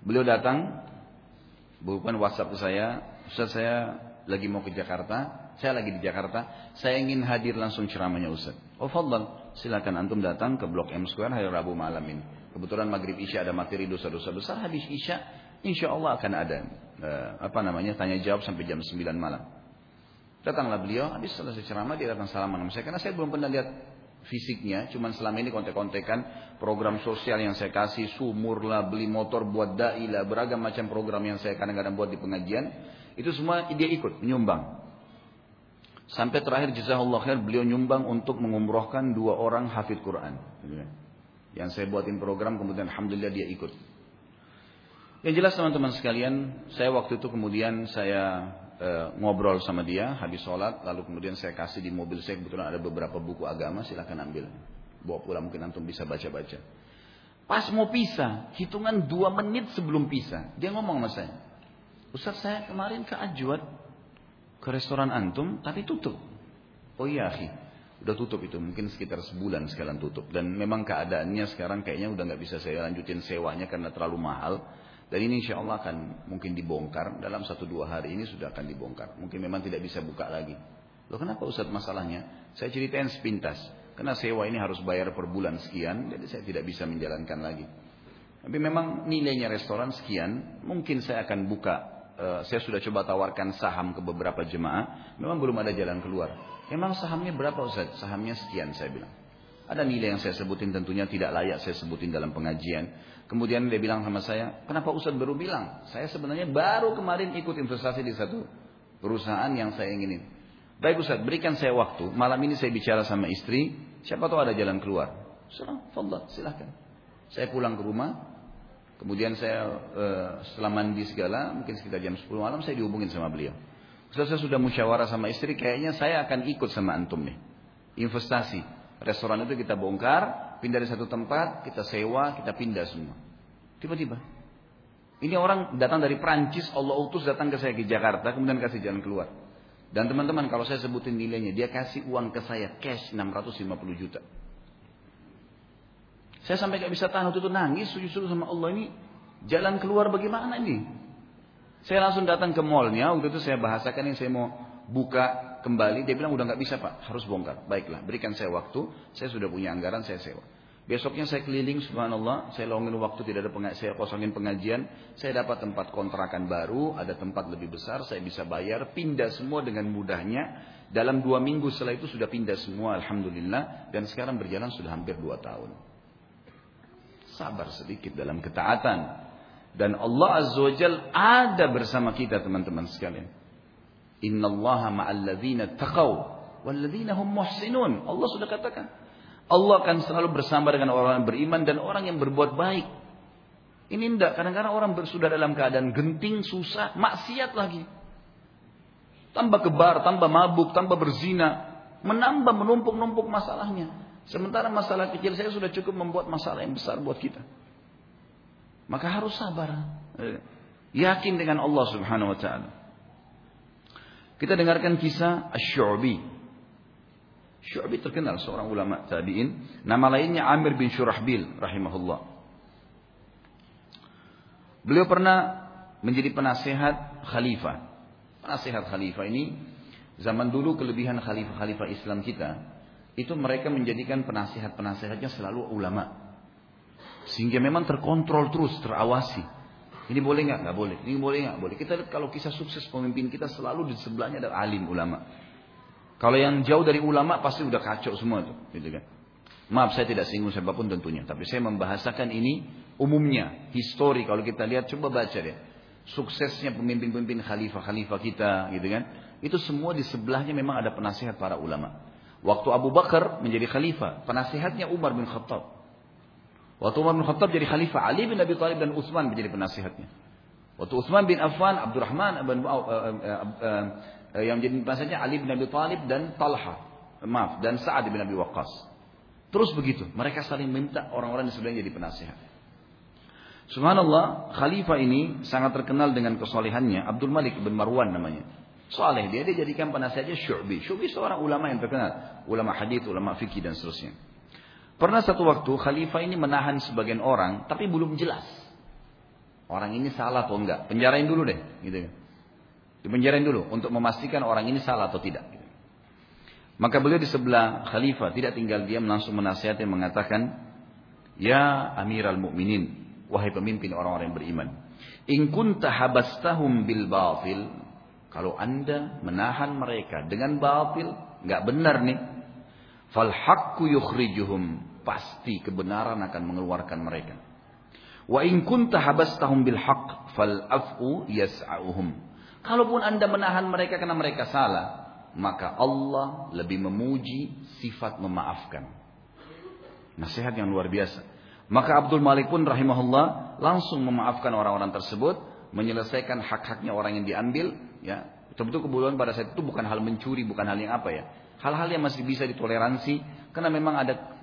Speaker 1: Beliau datang, bukan WhatsApp saya, Ustaz saya lagi mau ke Jakarta, saya lagi di Jakarta, saya ingin hadir langsung ceramahnya Ustaz. Oh fadal, silakan antum datang ke Blok M Square hari Rabu malam ini. Kebetulan maghrib isya ada materi dosa-dosa besar, habis isya insya Allah akan ada uh, apa namanya tanya jawab sampai jam 9 malam. Datanglah beliau, habis selesai ceramah dia datang salaman sama saya karena saya belum pernah lihat fisiknya, cuman selama ini kontek-kontekan program sosial yang saya kasih, sumur lah, beli motor buat dai lah, beragam macam program yang saya kadang-kadang buat di pengajian, itu semua dia ikut menyumbang. Sampai terakhir jazakallah khair beliau nyumbang untuk mengumrohkan dua orang hafid Quran. Yang saya buatin program kemudian alhamdulillah dia ikut. Yang jelas teman-teman sekalian, saya waktu itu kemudian saya e, ngobrol sama dia habis sholat, lalu kemudian saya kasih di mobil saya kebetulan ada beberapa buku agama, silahkan ambil. Bawa pulang mungkin antum bisa baca-baca. Pas mau pisah, hitungan dua menit sebelum pisah, dia ngomong sama saya. Ustaz saya kemarin ke Ajwad, ke restoran antum, tapi tutup. Oh iya akhi, udah tutup itu mungkin sekitar sebulan sekalian tutup dan memang keadaannya sekarang kayaknya udah nggak bisa saya lanjutin sewanya karena terlalu mahal dan ini insya Allah akan mungkin dibongkar dalam satu dua hari ini sudah akan dibongkar. Mungkin memang tidak bisa buka lagi. Loh kenapa Ustaz masalahnya? Saya ceritain sepintas. Karena sewa ini harus bayar per bulan sekian, jadi saya tidak bisa menjalankan lagi. Tapi memang nilainya restoran sekian, mungkin saya akan buka. Uh, saya sudah coba tawarkan saham ke beberapa jemaah, memang belum ada jalan keluar. Memang sahamnya berapa Ustaz? Sahamnya sekian saya bilang. Ada nilai yang saya sebutin tentunya tidak layak saya sebutin dalam pengajian. Kemudian dia bilang sama saya, kenapa Ustaz baru bilang? Saya sebenarnya baru kemarin ikut investasi di satu perusahaan yang saya inginin. Baik Ustaz, berikan saya waktu. Malam ini saya bicara sama istri, siapa tahu ada jalan keluar. Fadlah, silahkan. Saya pulang ke rumah, kemudian saya uh, setelah mandi segala, mungkin sekitar jam 10 malam saya dihubungin sama beliau. Ustaz saya sudah musyawarah sama istri, kayaknya saya akan ikut sama antum nih. Investasi. Restoran itu kita bongkar, pindah dari satu tempat, kita sewa, kita pindah semua. Tiba-tiba. Ini orang datang dari Prancis, Allah utus datang ke saya ke Jakarta, kemudian kasih jalan keluar. Dan teman-teman kalau saya sebutin nilainya, dia kasih uang ke saya cash 650 juta. Saya sampai gak bisa tahan waktu itu nangis, sujud-sujud sama Allah ini jalan keluar bagaimana ini? Saya langsung datang ke mallnya, waktu itu saya bahasakan yang saya mau buka kembali, dia bilang udah nggak bisa pak, harus bongkar. Baiklah, berikan saya waktu, saya sudah punya anggaran, saya sewa. Besoknya saya keliling, subhanallah, saya longin waktu tidak ada pengajian, saya kosongin pengajian, saya dapat tempat kontrakan baru, ada tempat lebih besar, saya bisa bayar, pindah semua dengan mudahnya. Dalam dua minggu setelah itu sudah pindah semua, alhamdulillah, dan sekarang berjalan sudah hampir dua tahun. Sabar sedikit dalam ketaatan. Dan Allah Azza wa ada bersama kita teman-teman sekalian. Innallaha ma'alladzina taqaw walladzina hum muhsinun. Allah sudah katakan. Allah akan selalu bersama dengan orang yang beriman dan orang yang berbuat baik. Ini tidak. Kadang-kadang orang sudah dalam keadaan genting, susah, maksiat lagi. Tambah kebar, tambah mabuk, tambah berzina. Menambah, menumpuk-numpuk masalahnya. Sementara masalah kecil saya sudah cukup membuat masalah yang besar buat kita. Maka harus sabar. Yakin dengan Allah subhanahu wa ta'ala. Kita dengarkan kisah Ash-Syu'bi. Syu'bi terkenal seorang ulama tabi'in. Nama lainnya Amir bin Syurahbil rahimahullah. Beliau pernah menjadi penasehat khalifah. Penasehat khalifah ini zaman dulu kelebihan khalifah-khalifah Islam kita itu mereka menjadikan penasehat-penasehatnya selalu ulama. Sehingga memang terkontrol terus, terawasi. Ini boleh nggak? Nggak boleh. Ini boleh nggak? Boleh. Kita lihat kalau kisah sukses pemimpin kita selalu di sebelahnya ada alim ulama. Kalau yang jauh dari ulama pasti udah kacau semua tuh, gitu kan. Maaf saya tidak singgung siapa pun tentunya, tapi saya membahasakan ini umumnya, histori kalau kita lihat coba baca deh. Suksesnya pemimpin-pemimpin khalifah-khalifah kita, gitu kan. Itu semua di sebelahnya memang ada penasihat para ulama. Waktu Abu Bakar menjadi khalifah, penasihatnya Umar bin Khattab. Waktu Umar bin Khattab jadi khalifah, Ali bin Abi Thalib dan Utsman menjadi penasihatnya. Waktu Utsman bin Affan, Abdurrahman bin uh, uh, uh, uh, yang menjadi penasihatnya Ali bin Abi Thalib dan Talha. Maaf, dan Sa'ad bin Abi Waqqas. Terus begitu, mereka saling minta orang-orang di sebelahnya jadi penasihat. Subhanallah, khalifah ini sangat terkenal dengan kesolehannya. Abdul Malik bin Marwan namanya. Soleh dia, dia jadikan penasihatnya Syu'bi. Syu'bi seorang ulama yang terkenal. Ulama hadith, ulama fikih dan seterusnya. Pernah satu waktu khalifah ini menahan sebagian orang, tapi belum jelas. Orang ini salah atau enggak? Penjarain dulu deh, gitu kan. Dipenjarain dulu untuk memastikan orang ini salah atau tidak. Maka beliau di sebelah khalifah tidak tinggal diam langsung menasihati mengatakan, "Ya Amirul Mukminin, wahai pemimpin orang-orang yang beriman, in kunta habastahum bil batil, kalau Anda menahan mereka dengan batil, nggak benar nih, fal haqqu yukhrijuhum, pasti kebenaran akan mengeluarkan mereka. Wa in kunta habastahum bil haqq fal af'u yas'auhum. Kalaupun Anda menahan mereka karena mereka salah, maka Allah lebih memuji sifat memaafkan. Nasihat yang luar biasa. Maka Abdul Malik pun rahimahullah langsung memaafkan orang-orang tersebut, menyelesaikan hak-haknya orang yang diambil, ya. Tentu kebutuhan pada saat itu bukan hal mencuri, bukan hal yang apa ya. Hal-hal yang masih bisa ditoleransi karena memang ada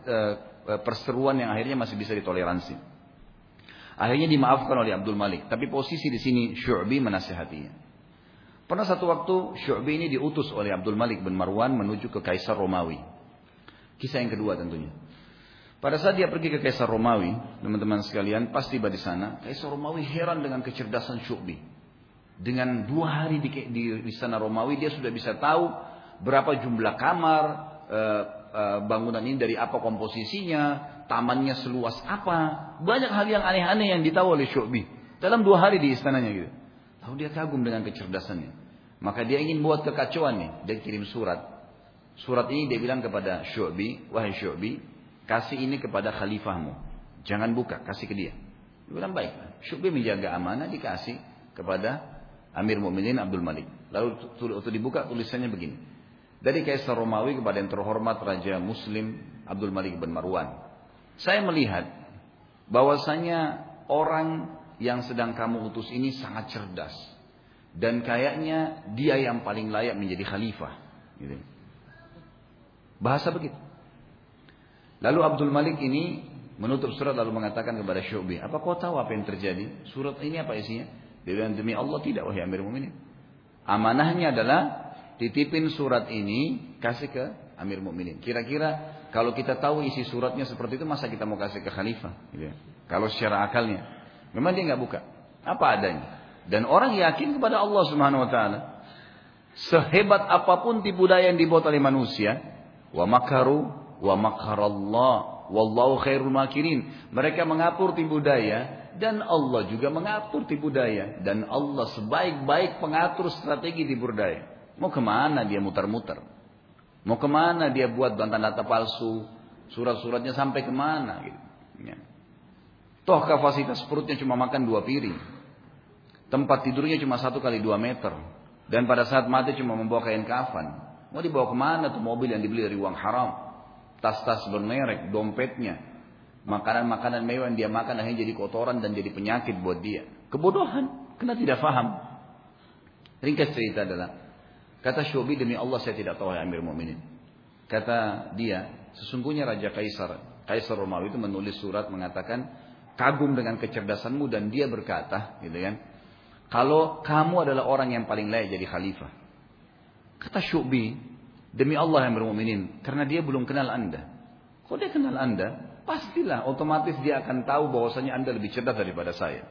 Speaker 1: perseruan yang akhirnya masih bisa ditoleransi. Akhirnya dimaafkan oleh Abdul Malik, tapi posisi di sini Syu'bi menasihatinya. Pernah satu waktu Syu'bi ini diutus oleh Abdul Malik bin Marwan menuju ke Kaisar Romawi. Kisah yang kedua tentunya. Pada saat dia pergi ke Kaisar Romawi, teman-teman sekalian, pas tiba di sana, Kaisar Romawi heran dengan kecerdasan Syu'bi. Dengan dua hari di, di, di sana Romawi, dia sudah bisa tahu berapa jumlah kamar, e, e, bangunan ini dari apa komposisinya, tamannya seluas apa. Banyak hal yang aneh-aneh yang ditahu oleh Syu'bi. Dalam dua hari di istananya gitu. Lalu dia kagum dengan kecerdasannya. Maka dia ingin buat kekacauan nih. Dia kirim surat. Surat ini dia bilang kepada Syu'bi, wahai Syu'bi, kasih ini kepada khalifahmu. Jangan buka, kasih ke dia. Dia bilang baik. Syu'bi menjaga amanah dikasih kepada Amir Mu'minin Abdul Malik. Lalu waktu dibuka tulisannya begini. Dari Kaisar Romawi kepada yang terhormat Raja Muslim Abdul Malik bin Marwan. Saya melihat bahwasanya orang yang sedang kamu utus ini sangat cerdas. Dan kayaknya dia yang paling layak menjadi khalifah. Gitu. Bahasa begitu. Lalu Abdul Malik ini menutup surat lalu mengatakan kepada Syu'bi, apa kau tahu apa yang terjadi? Surat ini apa isinya? Dia bilang, demi Allah tidak, wahai Amir Mu'minin. Amanahnya adalah titipin surat ini, kasih ke Amir Mu'minin. Kira-kira kalau kita tahu isi suratnya seperti itu, masa kita mau kasih ke khalifah? Ya. Kalau secara akalnya. Memang dia nggak buka. Apa adanya. Dan orang yakin kepada Allah Subhanahu wa taala. Sehebat apa pun tipu daya yang dibuat oleh manusia, wa makaru wa makarallah wallahu khairul makirin. Mereka mengatur tipu daya dan Allah juga mengatur tipu daya dan Allah sebaik-baik pengatur strategi tipu daya. Mau ke mana dia muter-muter? Mau ke mana dia buat data-data palsu? Surat-suratnya sampai ke mana? Gitu. Ya. Toh kapasitas perutnya cuma makan dua piring. Tempat tidurnya cuma satu kali dua meter. Dan pada saat mati cuma membawa kain kafan. Mau dibawa ke mana tuh mobil yang dibeli dari uang haram? Tas-tas bermerek, dompetnya. Makanan-makanan mewah yang dia makan akhirnya jadi kotoran dan jadi penyakit buat dia. Kebodohan, karena tidak faham. Ringkas cerita adalah, kata Syubi demi Allah saya tidak tahu Amir Mu'minin. Kata dia, sesungguhnya Raja Kaisar, Kaisar Romawi itu menulis surat mengatakan, kagum dengan kecerdasanmu dan dia berkata, gitu kan, kalau kamu adalah orang yang paling layak jadi khalifah. Kata Syu'bi, demi Allah yang bermuminin, karena dia belum kenal anda. Kalau dia kenal anda, pastilah otomatis dia akan tahu bahwasanya anda lebih cerdas daripada saya.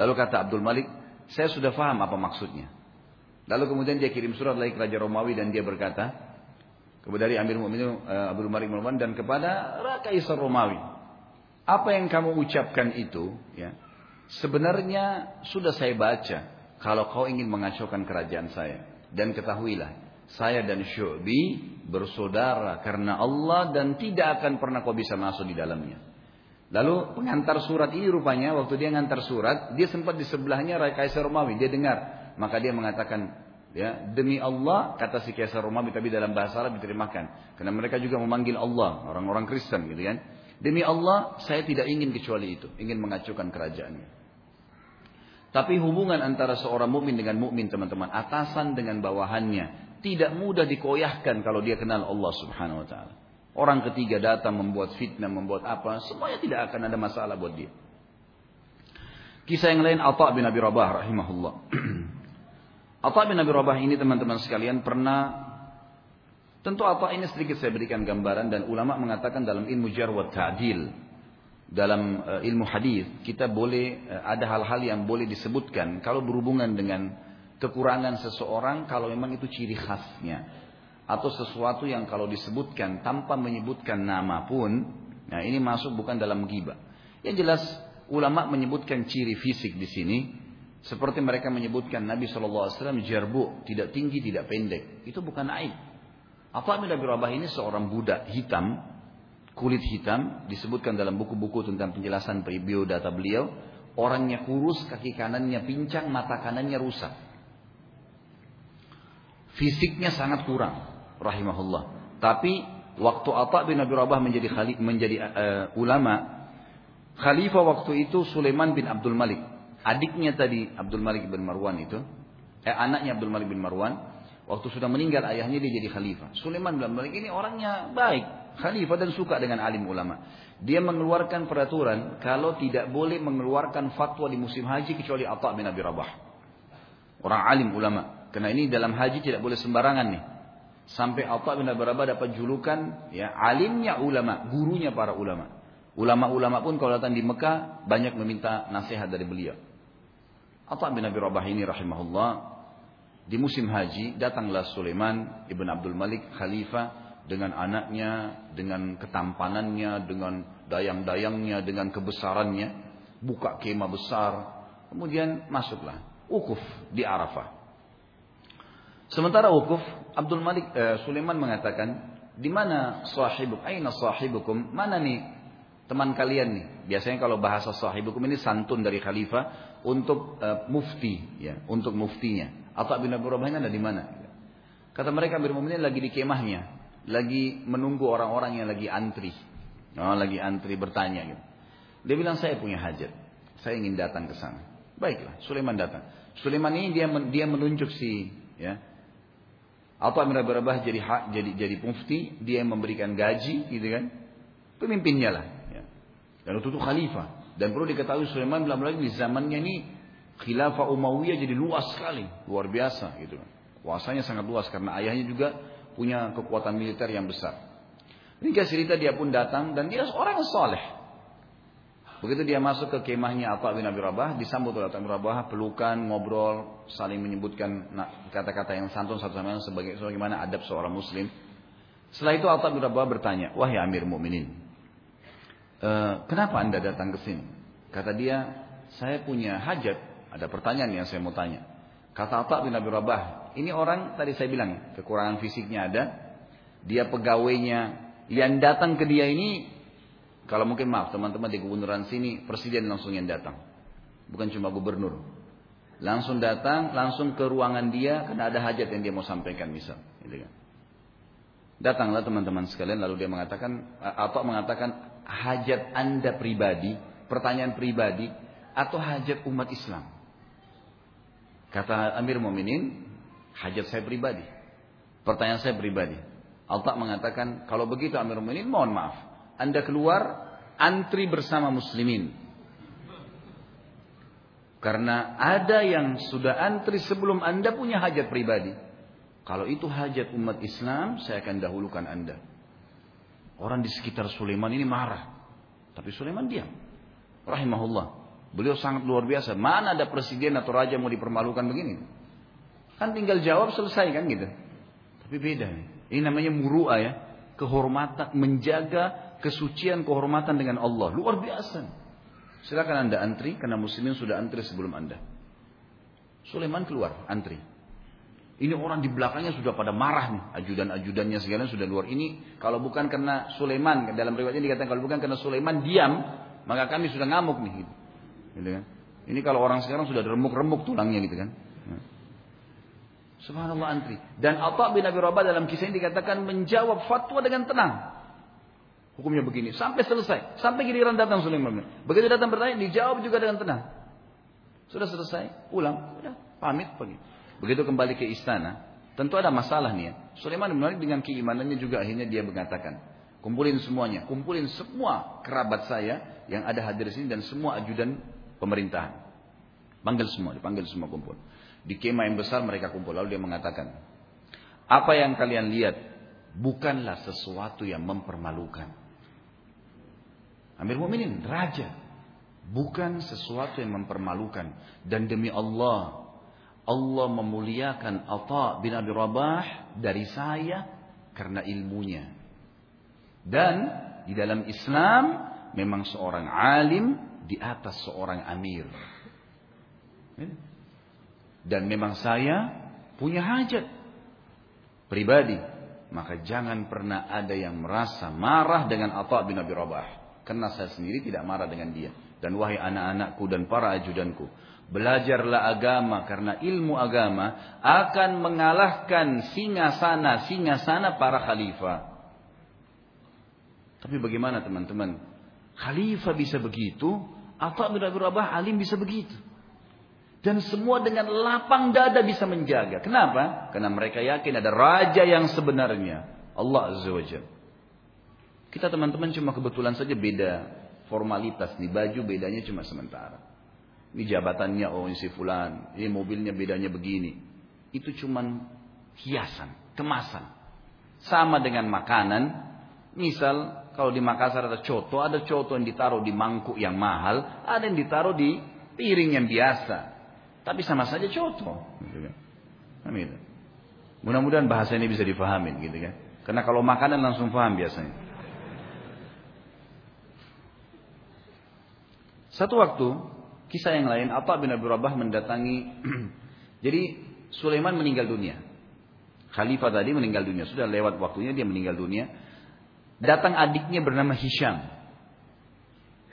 Speaker 1: Lalu kata Abdul Malik, saya sudah paham apa maksudnya. Lalu kemudian dia kirim surat lagi ke Raja Romawi dan dia berkata, kepada Amir Mu'minin uh, Abdul Malik Marwan dan kepada Kaisar Romawi. Apa yang kamu ucapkan itu, ya, sebenarnya sudah saya baca. Kalau kau ingin mengacaukan kerajaan saya, dan ketahuilah, saya dan Syu'bi bersaudara karena Allah dan tidak akan pernah kau bisa masuk di dalamnya. Lalu pengantar surat ini rupanya waktu dia ngantar surat, dia sempat di sebelahnya Raja Kaisar Romawi, dia dengar. Maka dia mengatakan, ya demi Allah kata si Kaisar Romawi tapi dalam bahasa Arab diterjemahkan. Karena mereka juga memanggil Allah, orang-orang Kristen gitu kan. Demi Allah, saya tidak ingin kecuali itu, ingin mengacaukan kerajaannya. Tapi hubungan antara seorang mukmin dengan mukmin teman-teman, atasan dengan bawahannya, tidak mudah dikoyahkan kalau dia kenal Allah Subhanahu wa taala. Orang ketiga datang membuat fitnah, membuat apa, semuanya tidak akan ada masalah buat dia. Kisah yang lain Atha bin Abi Rabah rahimahullah. <clears throat> Atha bin Abi Rabah ini teman-teman sekalian pernah Tentu apa ini sedikit saya berikan gambaran dan ulama mengatakan dalam ilmu jar wa dalam uh, ilmu hadis kita boleh uh, ada hal-hal yang boleh disebutkan kalau berhubungan dengan kekurangan seseorang kalau memang itu ciri khasnya atau sesuatu yang kalau disebutkan tanpa menyebutkan nama pun nah ini masuk bukan dalam ghibah. Yang jelas ulama menyebutkan ciri fisik di sini seperti mereka menyebutkan Nabi SAW jarbu, tidak tinggi, tidak pendek. Itu bukan aib. Apa bin Abi Rabah ini seorang budak hitam, kulit hitam, disebutkan dalam buku-buku tentang penjelasan biodata beliau. Orangnya kurus, kaki kanannya pincang, mata kanannya rusak. Fisiknya sangat kurang, rahimahullah. Tapi waktu Atta bin Abi Rabah menjadi menjadi uh, ulama, khalifah waktu itu Sulaiman bin Abdul Malik adiknya tadi Abdul Malik bin Marwan itu, eh, anaknya Abdul Malik bin Marwan, waktu sudah meninggal ayahnya dia jadi khalifah. Sulaiman bin Malik ini orangnya baik, khalifah dan suka dengan alim ulama. Dia mengeluarkan peraturan kalau tidak boleh mengeluarkan fatwa di musim haji kecuali Atta bin Abi Rabah. Orang alim ulama. Karena ini dalam haji tidak boleh sembarangan nih. Sampai Atta bin Abi Rabah dapat julukan ya alimnya ulama, gurunya para ulama. Ulama-ulama pun kalau datang di Mekah banyak meminta nasihat dari beliau. Atta bin Abi Rabah ini rahimahullah di musim haji datanglah Sulaiman ibn Abdul Malik khalifah dengan anaknya, dengan ketampanannya, dengan dayang-dayangnya, dengan kebesarannya, buka kemah besar, kemudian masuklah ukuf di Arafah. Sementara ukuf, Abdul Malik eh, Sulaiman mengatakan, di mana sahibuk? Aina sahibukum? Mana nih teman kalian nih? Biasanya kalau bahasa sahibukum ini santun dari khalifah, untuk uh, mufti, ya, untuk muftinya. Atau bin Abi Rabah ada di mana? Kata mereka Amir Mu'minin lagi di kemahnya, lagi menunggu orang-orang yang lagi antri. Oh, lagi antri bertanya gitu. Dia bilang saya punya hajat. Saya ingin datang ke sana. Baiklah, Sulaiman datang. Sulaiman ini dia dia menunjuk si ya. Atau Amir Abi Rabah jadi hak, jadi jadi mufti, dia yang memberikan gaji gitu kan. Pemimpinnya lah, ya. Dan itu tuh khalifah. Dan perlu diketahui Sulaiman belum lagi di zamannya ini khilafah Umayyah jadi luas sekali, luar biasa gitu. Kuasanya sangat luas karena ayahnya juga punya kekuatan militer yang besar. Ini cerita dia pun datang dan dia seorang soleh. Begitu dia masuk ke kemahnya Atta bin Abi Rabah, disambut oleh Atta bin Rabah, pelukan, ngobrol, saling menyebutkan kata-kata yang santun satu sama lain sebagai sebagaimana adab seorang muslim. Setelah itu Atta bin Rabah bertanya, "Wahai Amir Mukminin, e, kenapa anda datang ke sini? Kata dia, saya punya hajat. Ada pertanyaan yang saya mau tanya. Kata Atta bin Abi Rabah, ini orang tadi saya bilang kekurangan fisiknya ada. Dia pegawainya yang datang ke dia ini, kalau mungkin maaf teman-teman di gubernuran sini, presiden langsung yang datang. Bukan cuma gubernur. Langsung datang, langsung ke ruangan dia karena ada hajat yang dia mau sampaikan misal. Gitu kan. Datanglah teman-teman sekalian lalu dia mengatakan atau mengatakan hajat Anda pribadi, pertanyaan pribadi, atau hajat umat Islam? Kata Amir Mu'minin, hajat saya pribadi. Pertanyaan saya pribadi. Allah mengatakan, kalau begitu Amir Mu'minin, mohon maaf. Anda keluar, antri bersama muslimin. Karena ada yang sudah antri sebelum Anda punya hajat pribadi. Kalau itu hajat umat Islam, saya akan dahulukan Anda. Orang di sekitar Sulaiman ini marah. Tapi Sulaiman diam. Rahimahullah. Beliau sangat luar biasa. Mana ada presiden atau raja mau dipermalukan begini? Kan tinggal jawab selesai kan gitu. Tapi beda nih. Ini namanya muru'ah ya. Kehormatan, menjaga kesucian kehormatan dengan Allah. Luar biasa. Silakan anda antri, karena muslimin sudah antri sebelum anda. Sulaiman keluar, antri. Ini orang di belakangnya sudah pada marah nih. Ajudan-ajudannya segala sudah luar. Ini kalau bukan karena Sulaiman. Dalam riwayatnya dikatakan kalau bukan karena Sulaiman diam. Maka kami sudah ngamuk nih. Gitu. Gitu kan? Ini kalau orang sekarang sudah remuk-remuk tulangnya gitu kan. Ya. Subhanallah antri. Dan Atta bin Abi Rabah dalam kisah ini dikatakan menjawab fatwa dengan tenang. Hukumnya begini. Sampai selesai. Sampai giliran datang Sulaiman. Begitu datang bertanya dijawab juga dengan tenang. Sudah selesai. Pulang. Sudah pamit pergi. Begitu kembali ke istana, tentu ada masalah nih ya. Sulaiman bin Malik dengan keimanannya juga akhirnya dia mengatakan, kumpulin semuanya, kumpulin semua kerabat saya yang ada hadir di sini dan semua ajudan pemerintahan. Panggil semua, dipanggil semua kumpul. Di kemah yang besar mereka kumpul. Lalu dia mengatakan, apa yang kalian lihat bukanlah sesuatu yang mempermalukan. Amir Mukminin, raja. Bukan sesuatu yang mempermalukan. Dan demi Allah, Allah memuliakan Atha bin Abi Rabah dari saya karena ilmunya. Dan di dalam Islam memang seorang alim di atas seorang amir. Dan memang saya punya hajat pribadi. Maka jangan pernah ada yang merasa marah dengan Atha bin Abi Rabah. Karena saya sendiri tidak marah dengan dia. Dan wahai anak-anakku dan para ajudanku. Belajarlah agama karena ilmu agama akan mengalahkan singa sana, singa sana para khalifah. Tapi bagaimana teman-teman? Khalifah bisa begitu, atau bin Abi Rabah alim bisa begitu. Dan semua dengan lapang dada bisa menjaga. Kenapa? Karena mereka yakin ada raja yang sebenarnya. Allah Azza wa Jalla. Kita teman-teman cuma kebetulan saja beda formalitas nih baju bedanya cuma sementara. Ini jabatannya oh ini si fulan, ini mobilnya bedanya begini. Itu cuma hiasan, kemasan. Sama dengan makanan, misal kalau di Makassar ada coto, ada coto yang ditaruh di mangkuk yang mahal, ada yang ditaruh di piring yang biasa. Tapi sama saja coto. Gitu kan. Gitu. Mudah-mudahan bahasa ini bisa difahami, gitu kan. Karena kalau makanan langsung paham biasanya. Satu waktu, kisah yang lain, Atta bin Abi Rabah mendatangi, <clears throat> jadi Sulaiman meninggal dunia. Khalifah tadi meninggal dunia, sudah lewat waktunya dia meninggal dunia. Datang adiknya bernama Hisham.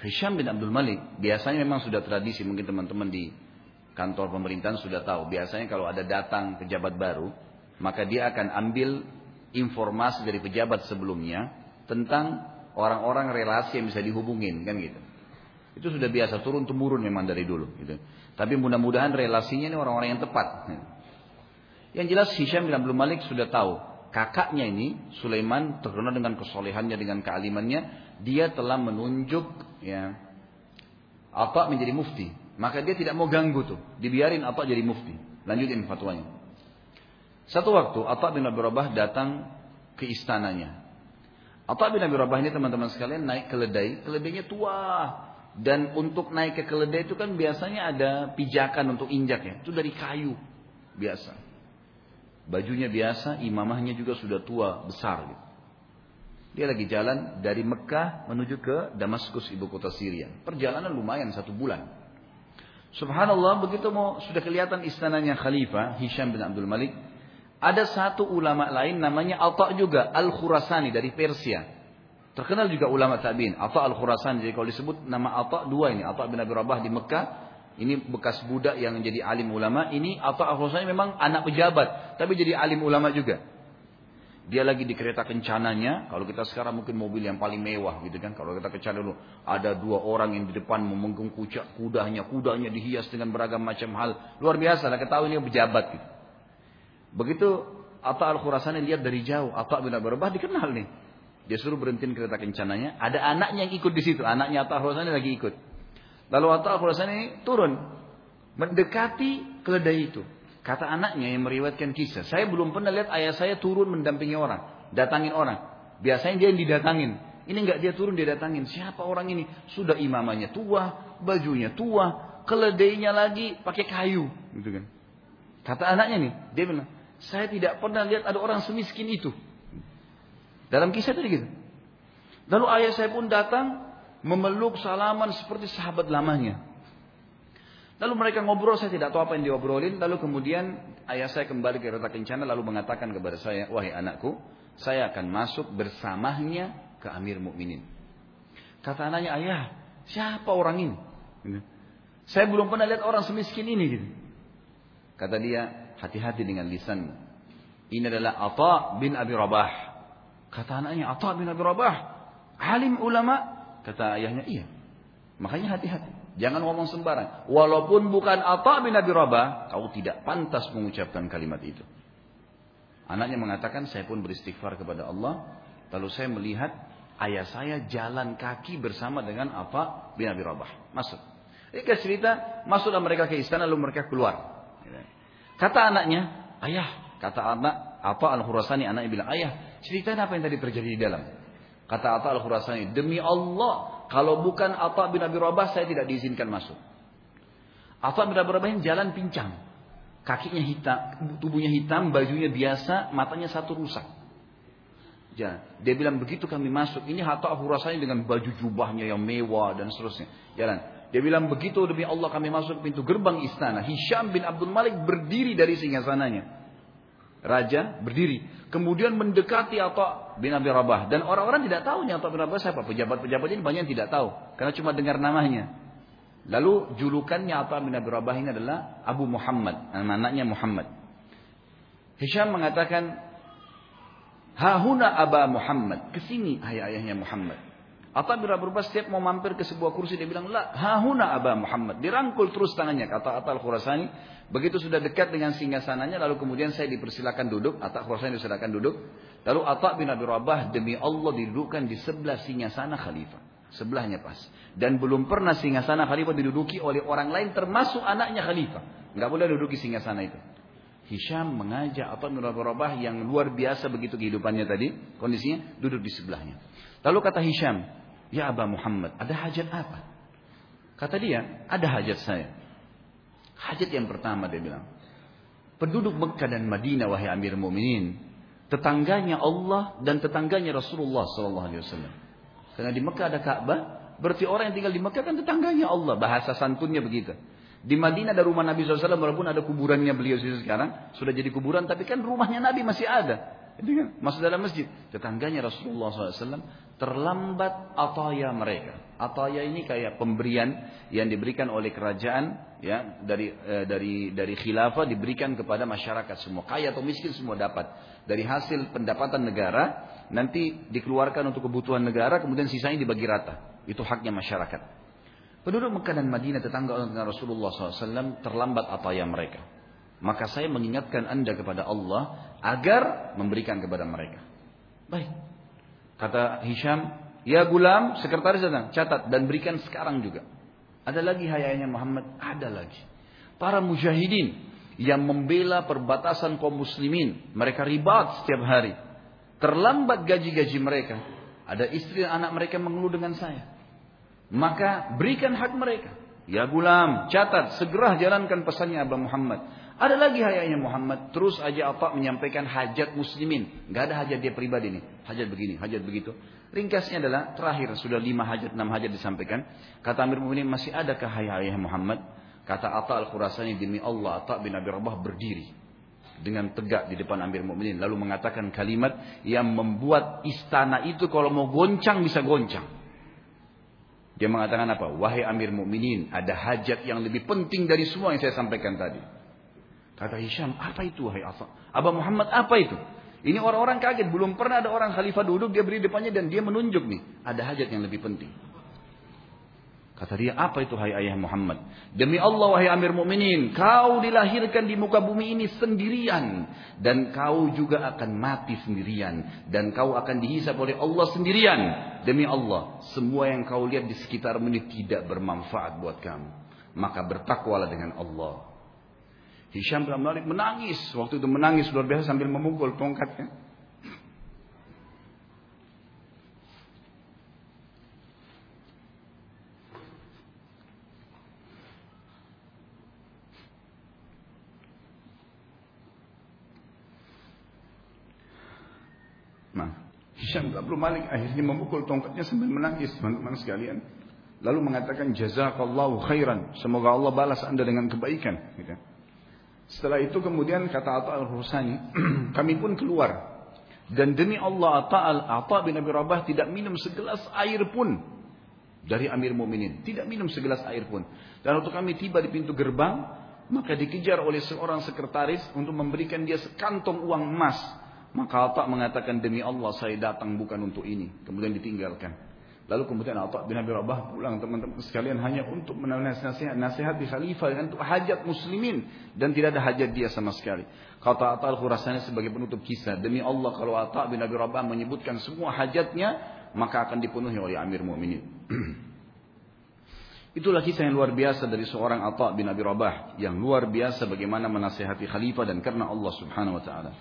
Speaker 1: Hisham bin Abdul Malik. Biasanya memang sudah tradisi. Mungkin teman-teman di kantor pemerintahan sudah tahu. Biasanya kalau ada datang pejabat baru. Maka dia akan ambil informasi dari pejabat sebelumnya. Tentang orang-orang relasi yang bisa dihubungin. Kan gitu. Itu sudah biasa. Turun-temurun memang dari dulu. Gitu. Tapi mudah-mudahan relasinya ini orang-orang yang tepat. Yang jelas Hisham bin Abdul Malik sudah tahu kakaknya ini Sulaiman terkenal dengan kesolehannya dengan kealimannya dia telah menunjuk ya apa menjadi mufti maka dia tidak mau ganggu tuh dibiarin apa jadi mufti lanjutin fatwanya satu waktu Atta bin Abi Rabah datang ke istananya Atta bin Abi Rabah ini teman-teman sekalian naik keledai keledainya tua dan untuk naik ke keledai itu kan biasanya ada pijakan untuk injak ya itu dari kayu biasa Bajunya biasa, imamahnya juga sudah tua, besar gitu. Dia lagi jalan dari Mekah menuju ke Damaskus, ibu kota Syria. Perjalanan lumayan satu bulan. Subhanallah, begitu mau sudah kelihatan istananya Khalifah Hisham bin Abdul Malik. Ada satu ulama lain namanya Atta juga Al-Khurasani dari Persia. Terkenal juga ulama tabiin, Atta Al-Khurasani. Jadi kalau disebut nama Atta dua ini, Atta bin Abi Rabah di Mekah ini bekas budak yang jadi alim ulama. Ini atau Al memang anak pejabat. Tapi jadi alim ulama juga. Dia lagi di kereta kencananya. Kalau kita sekarang mungkin mobil yang paling mewah gitu kan. Kalau kita kencana dulu. Ada dua orang yang di depan memenggung kucak kudanya. Kudanya dihias dengan beragam macam hal. Luar biasa lah. Ketahui ini pejabat gitu. Begitu Atta Al-Khurasani lihat dari jauh. Atta bin Abi Rabah dikenal nih. Dia suruh berhentiin kereta kencananya. Ada anaknya yang ikut di situ. Anaknya Atta Al-Khurasani lagi ikut. Lalu Atta al-Khurasani turun. Mendekati keledai itu. Kata anaknya yang meriwayatkan kisah. Saya belum pernah lihat ayah saya turun mendampingi orang. Datangin orang. Biasanya dia yang didatangin. Ini enggak dia turun dia datangin. Siapa orang ini? Sudah imamanya tua. Bajunya tua. Keledainya lagi pakai kayu. Gitu kan. Kata anaknya nih. Dia bilang. Saya tidak pernah lihat ada orang semiskin itu. Dalam kisah tadi gitu. Lalu ayah saya pun datang memeluk salaman seperti sahabat lamanya. Lalu mereka ngobrol, saya tidak tahu apa yang diobrolin. Lalu kemudian ayah saya kembali ke kereta kencana lalu mengatakan kepada saya, wahai anakku, saya akan masuk bersamanya ke Amir Mukminin. Kata anaknya, ayah, siapa orang ini? Saya belum pernah lihat orang semiskin ini. Gitu. Kata dia, hati-hati dengan lisanmu. Ini adalah Atta bin Abi Rabah. Kata anaknya, Atta bin Abi Rabah. Alim ulama Kata ayahnya, iya. Makanya hati-hati. Jangan ngomong sembarang. Walaupun bukan Atta bin Abi Rabah, kau tidak pantas mengucapkan kalimat itu. Anaknya mengatakan, saya pun beristighfar kepada Allah. Lalu saya melihat ayah saya jalan kaki bersama dengan Atta bin Abi Rabah. Masuk. Ini cerita, masuklah mereka ke istana lalu mereka keluar. Kata anaknya, ayah, kata anak, apa Al-Khurasani anaknya bilang, ayah, cerita apa yang tadi terjadi di dalam. Kata Atta al-Khurasani, demi Allah, Kalau bukan Atta bin Abi Rabah saya tidak diizinkan masuk. Atta bin Abi Rabah yang jalan pincang. Kakinya hitam, tubuhnya hitam, bajunya biasa, matanya satu rusak. Ya, dia bilang begitu kami masuk. Ini Hatta aku rasanya dengan baju jubahnya yang mewah dan seterusnya. Jalan. Dia bilang begitu demi Allah kami masuk pintu gerbang istana. Hisham bin Abdul Malik berdiri dari singgasananya. Raja berdiri. Kemudian mendekati Atta bin Abi Rabah. Dan orang-orang tidak tahu Atta bin Rabah siapa. Pejabat-pejabat ini banyak yang tidak tahu. Karena cuma dengar namanya. Lalu julukannya Atta bin Abi Rabah ini adalah Abu Muhammad. Anaknya Muhammad. Hisham mengatakan, Hahuna Aba Muhammad. Ke sini ayah-ayahnya Muhammad. Atta bin Abi Rabah setiap mau mampir ke sebuah kursi dia bilang, La, hahuna Aba Muhammad. Dirangkul terus tangannya. Kata Atta al-Khurasani, Begitu sudah dekat dengan singgasananya, lalu kemudian saya dipersilakan duduk, Atta Khurasan dipersilakan duduk. Lalu Atta bin Abi Rabah demi Allah didudukkan di sebelah singgasana khalifah. Sebelahnya pas. Dan belum pernah singgasana khalifah diduduki oleh orang lain termasuk anaknya khalifah. Nggak boleh duduki singgasana itu. Hisham mengajak Atta bin Rabah yang luar biasa begitu kehidupannya tadi, kondisinya duduk di sebelahnya. Lalu kata Hisham, "Ya Aba Muhammad, ada hajat apa?" Kata dia, "Ada hajat saya." Hajat yang pertama dia bilang. Penduduk Mekah dan Madinah wahai Amir Mu'minin. Tetangganya Allah dan tetangganya Rasulullah Wasallam. Karena di Mekah ada Ka'bah, berarti orang yang tinggal di Mekah kan tetangganya Allah. Bahasa santunnya begitu. Di Madinah ada rumah Nabi SAW walaupun ada kuburannya beliau sekarang sudah jadi kuburan tapi kan rumahnya Nabi masih ada. Kan masuk dalam masjid. Tetangganya Rasulullah SAW terlambat ataya mereka. Ataya ini kayak pemberian yang diberikan oleh kerajaan ya dari eh, dari dari khilafah diberikan kepada masyarakat semua. Kaya atau miskin semua dapat. Dari hasil pendapatan negara nanti dikeluarkan untuk kebutuhan negara kemudian sisanya dibagi rata. Itu haknya masyarakat. Penduduk Mekah dan Madinah tetangga dengan Rasulullah SAW terlambat ataya mereka. Maka saya mengingatkan anda kepada Allah agar memberikan kepada mereka. Baik Kata Hisham, ya gulam, sekretaris datang, catat dan berikan sekarang juga. Ada lagi hayanya Muhammad? Ada lagi. Para mujahidin yang membela perbatasan kaum muslimin. Mereka ribat setiap hari. Terlambat gaji-gaji mereka. Ada istri dan anak mereka mengeluh dengan saya. Maka berikan hak mereka. Ya gulam, catat, segera jalankan pesannya Abah Muhammad. Ada lagi hayanya Muhammad. Terus aja apa menyampaikan hajat muslimin. Gak ada hajat dia pribadi nih. Hajat begini, hajat begitu. Ringkasnya adalah terakhir. Sudah lima hajat, enam hajat disampaikan. Kata Amir Mu'minin masih adakah hayat Muhammad? Kata Atta al-Khurasani demi Allah Atta bin Abi Rabah berdiri. Dengan tegak di depan Amir Mu'minin. Lalu mengatakan kalimat yang membuat istana itu kalau mau goncang bisa goncang. Dia mengatakan apa? Wahai Amir Mu'minin, ada hajat yang lebih penting dari semua yang saya sampaikan tadi. Kata Hisham, apa itu wahai Asa? Abah Muhammad apa itu? Ini orang-orang kaget, belum pernah ada orang khalifah duduk, dia beri depannya dan dia menunjuk nih. Ada hajat yang lebih penting. Kata dia, apa itu hai ayah Muhammad? Demi Allah wahai Amir Mukminin, kau dilahirkan di muka bumi ini sendirian dan kau juga akan mati sendirian dan kau akan dihisap oleh Allah sendirian. Demi Allah, semua yang kau lihat di sekitar ini tidak bermanfaat buat kamu. Maka bertakwalah dengan Allah. Hisham bin Malik menangis. Waktu itu menangis luar biasa sambil memukul tongkatnya. Nah, Hisham bin Malik akhirnya memukul tongkatnya sambil menangis teman-teman sekalian. Lalu mengatakan jazakallahu khairan. Semoga Allah balas anda dengan kebaikan. Gitu. Setelah itu kemudian kata Atta al-Husani, <clears throat> kami pun keluar. Dan demi Allah Atta, al Atta bin Abi Rabah tidak minum segelas air pun dari Amir Mu'minin. Tidak minum segelas air pun. Dan waktu kami tiba di pintu gerbang, maka dikejar oleh seorang sekretaris untuk memberikan dia sekantong uang emas. Maka Atta mengatakan demi Allah saya datang bukan untuk ini. Kemudian ditinggalkan. Lalu kemudian Atta bin Abi Rabah pulang teman-teman sekalian hanya untuk menasihat nasihat di khalifah dengan untuk hajat muslimin dan tidak ada hajat dia sama sekali. Kata Atta al-Khurasani sebagai penutup kisah, demi Allah kalau Atta bin Abi Rabah menyebutkan semua hajatnya, maka akan dipenuhi oleh Amir Mu'minin. <clears throat> Itulah kisah yang luar biasa dari seorang Atta bin Abi Rabah yang luar biasa bagaimana menasihati khalifah dan karena Allah Subhanahu wa taala.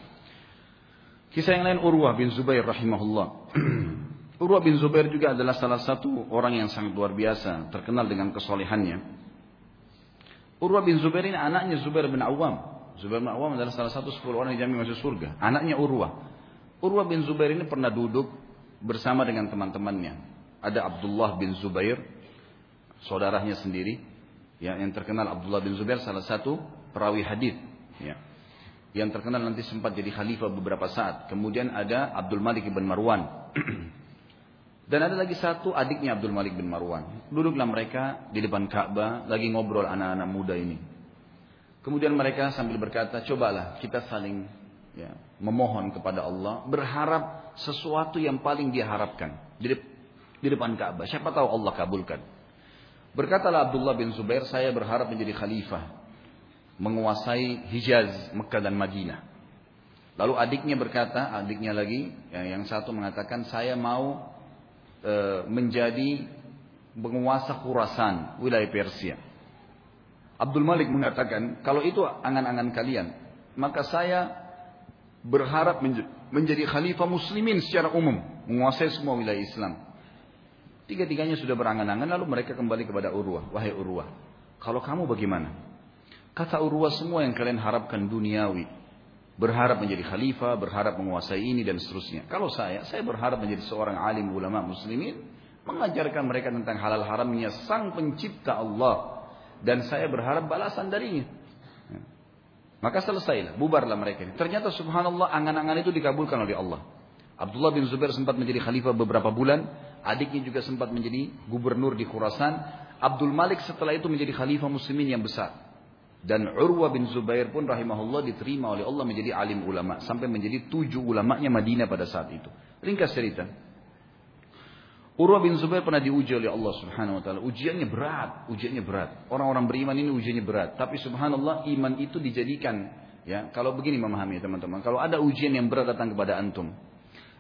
Speaker 1: Kisah yang lain Urwah bin Zubair rahimahullah. <clears throat> Urwah bin Zubair juga adalah salah satu orang yang sangat luar biasa, terkenal dengan kesolehannya. Urwah bin Zubair ini anaknya Zubair bin Awam. Zubair bin Awam adalah salah satu sepuluh orang yang jamin masuk surga. Anaknya Urwah. Urwah bin Zubair ini pernah duduk bersama dengan teman-temannya. Ada Abdullah bin Zubair, saudaranya sendiri, ya, yang terkenal Abdullah bin Zubair salah satu perawi hadis, ya. Yang terkenal nanti sempat jadi khalifah beberapa saat. Kemudian ada Abdul Malik bin Marwan. <clears throat> Dan ada lagi satu adiknya Abdul Malik bin Marwan. Duduklah mereka di depan Ka'bah lagi ngobrol anak-anak muda ini. Kemudian mereka sambil berkata, cobalah kita saling ya, memohon kepada Allah, berharap sesuatu yang paling dia harapkan di, di depan Ka'bah. Siapa tahu Allah kabulkan. Berkatalah Abdullah bin Zubair, saya berharap menjadi khalifah, menguasai Hijaz, Mekah dan Madinah. Lalu adiknya berkata, adiknya lagi, yang, yang satu mengatakan, saya mau e, menjadi penguasa Khurasan, wilayah Persia. Abdul Malik mengatakan, kalau itu angan-angan kalian, maka saya berharap menjadi khalifah muslimin secara umum, menguasai semua wilayah Islam. Tiga-tiganya sudah berangan-angan, lalu mereka kembali kepada Urwah. Wahai Urwah, kalau kamu bagaimana? Kata Urwah semua yang kalian harapkan duniawi, berharap menjadi khalifah, berharap menguasai ini dan seterusnya. Kalau saya, saya berharap menjadi seorang alim ulama muslimin, mengajarkan mereka tentang halal haramnya sang pencipta Allah dan saya berharap balasan darinya. Maka selesailah, bubarlah mereka ini. Ternyata subhanallah angan-angan itu dikabulkan oleh Allah. Abdullah bin Zubair sempat menjadi khalifah beberapa bulan, adiknya juga sempat menjadi gubernur di Khurasan. Abdul Malik setelah itu menjadi khalifah muslimin yang besar. Dan Urwa bin Zubair pun rahimahullah diterima oleh Allah menjadi alim ulama. Sampai menjadi tujuh ulamanya Madinah pada saat itu. Ringkas cerita. Urwa bin Zubair pernah diuji oleh Allah subhanahu wa ta'ala. Ujiannya berat. Ujiannya berat. Orang-orang beriman ini ujiannya berat. Tapi subhanallah iman itu dijadikan. ya Kalau begini memahami teman-teman. Kalau ada ujian yang berat datang kepada antum.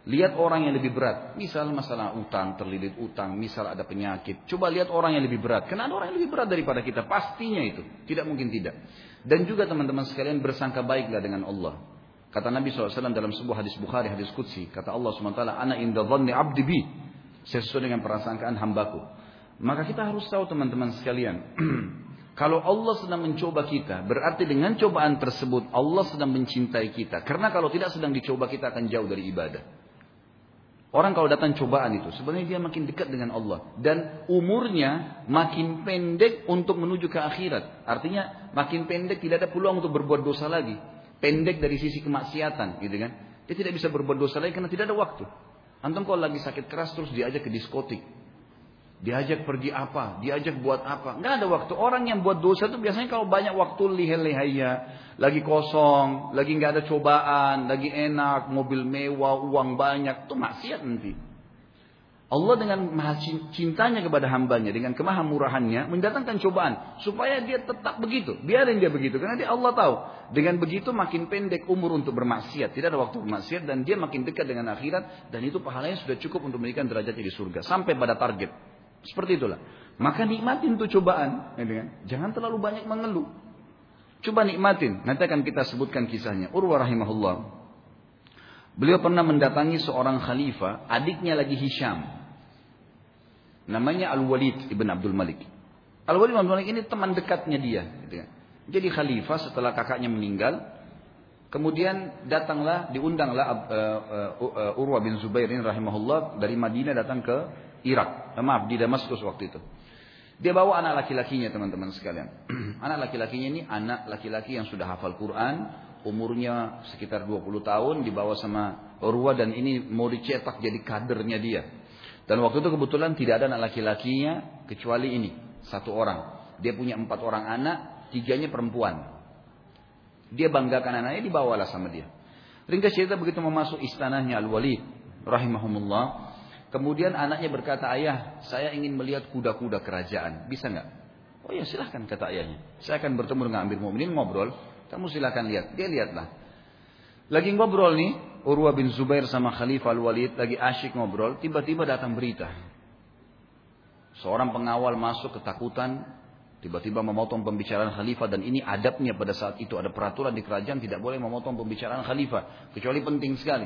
Speaker 1: Lihat orang yang lebih berat. Misal masalah utang, terlilit utang. Misal ada penyakit. Coba lihat orang yang lebih berat. Karena ada orang yang lebih berat daripada kita. Pastinya itu. Tidak mungkin tidak. Dan juga teman-teman sekalian bersangka baiklah dengan Allah. Kata Nabi SAW dalam sebuah hadis Bukhari, hadis Qudsi. Kata Allah SWT, Ana inda dhanni abdi bi. Sesuai dengan perasangkaan hambaku. Maka kita harus tahu teman-teman sekalian. <clears throat> Kalau Allah sedang mencoba kita, berarti dengan cobaan tersebut Allah sedang mencintai kita. Karena kalau tidak sedang dicoba kita akan jauh dari ibadah. Orang kalau datang cobaan itu, sebenarnya dia makin dekat dengan Allah. Dan umurnya makin pendek untuk menuju ke akhirat. Artinya makin pendek tidak ada peluang untuk berbuat dosa lagi. Pendek dari sisi kemaksiatan gitu kan. Dia tidak bisa berbuat dosa lagi karena tidak ada waktu. Antum kalau lagi sakit keras terus diajak ke diskotik. Diajak pergi apa, diajak buat apa. Nggak ada waktu. Orang yang buat dosa itu biasanya kalau banyak waktu lihai-lihaya. Lagi kosong, lagi nggak ada cobaan, lagi enak, mobil mewah, uang banyak. Itu maksiat nanti. Allah dengan maha cintanya kepada hambanya, dengan kemahamurahannya, mendatangkan cobaan. Supaya dia tetap begitu. Biarin dia begitu. Karena dia Allah tahu. Dengan begitu makin pendek umur untuk bermaksiat. Tidak ada waktu bermaksiat. Dan dia makin dekat dengan akhirat. Dan itu pahalanya sudah cukup untuk memberikan derajatnya di surga. Sampai pada target. Seperti itulah. Maka nikmatin tuh cobaan. Ya kan? Jangan terlalu banyak mengeluh. Coba nikmatin. Nanti akan kita sebutkan kisahnya. Urwa rahimahullah. Beliau pernah mendatangi seorang khalifah. Adiknya lagi Hisham. Namanya Al-Walid ibn Abdul Malik. Al-Walid ibn Abdul Malik ini teman dekatnya dia. Gitu kan? Jadi khalifah setelah kakaknya meninggal. Kemudian datanglah, diundanglah uh, uh, uh, Urwa bin Zubair ini rahimahullah dari Madinah datang ke Irak. Maaf, di Damaskus waktu itu. Dia bawa anak laki-lakinya teman-teman sekalian. <clears throat> anak laki-lakinya ini anak laki-laki yang sudah hafal Quran. Umurnya sekitar 20 tahun dibawa sama Urwa dan ini mau dicetak jadi kadernya dia. Dan waktu itu kebetulan tidak ada anak laki-lakinya kecuali ini. Satu orang. Dia punya empat orang anak, tiganya perempuan. Dia banggakan anaknya, dibawalah sama dia. Ringkas cerita begitu memasuk istanahnya Al-Walid rahimahumullah. Kemudian anaknya berkata, ayah, saya ingin melihat kuda-kuda kerajaan. Bisa nggak? Oh ya silahkan kata ayahnya. Saya akan bertemu dengan Amir Mu'minin ngobrol. Kamu silahkan lihat. Dia lihatlah. Lagi ngobrol nih, Urwa bin Zubair sama Khalifah Al-Walid lagi asyik ngobrol. Tiba-tiba datang berita. Seorang pengawal masuk ketakutan. Tiba-tiba memotong pembicaraan khalifah dan ini adabnya pada saat itu ada peraturan di kerajaan tidak boleh memotong pembicaraan khalifah kecuali penting sekali.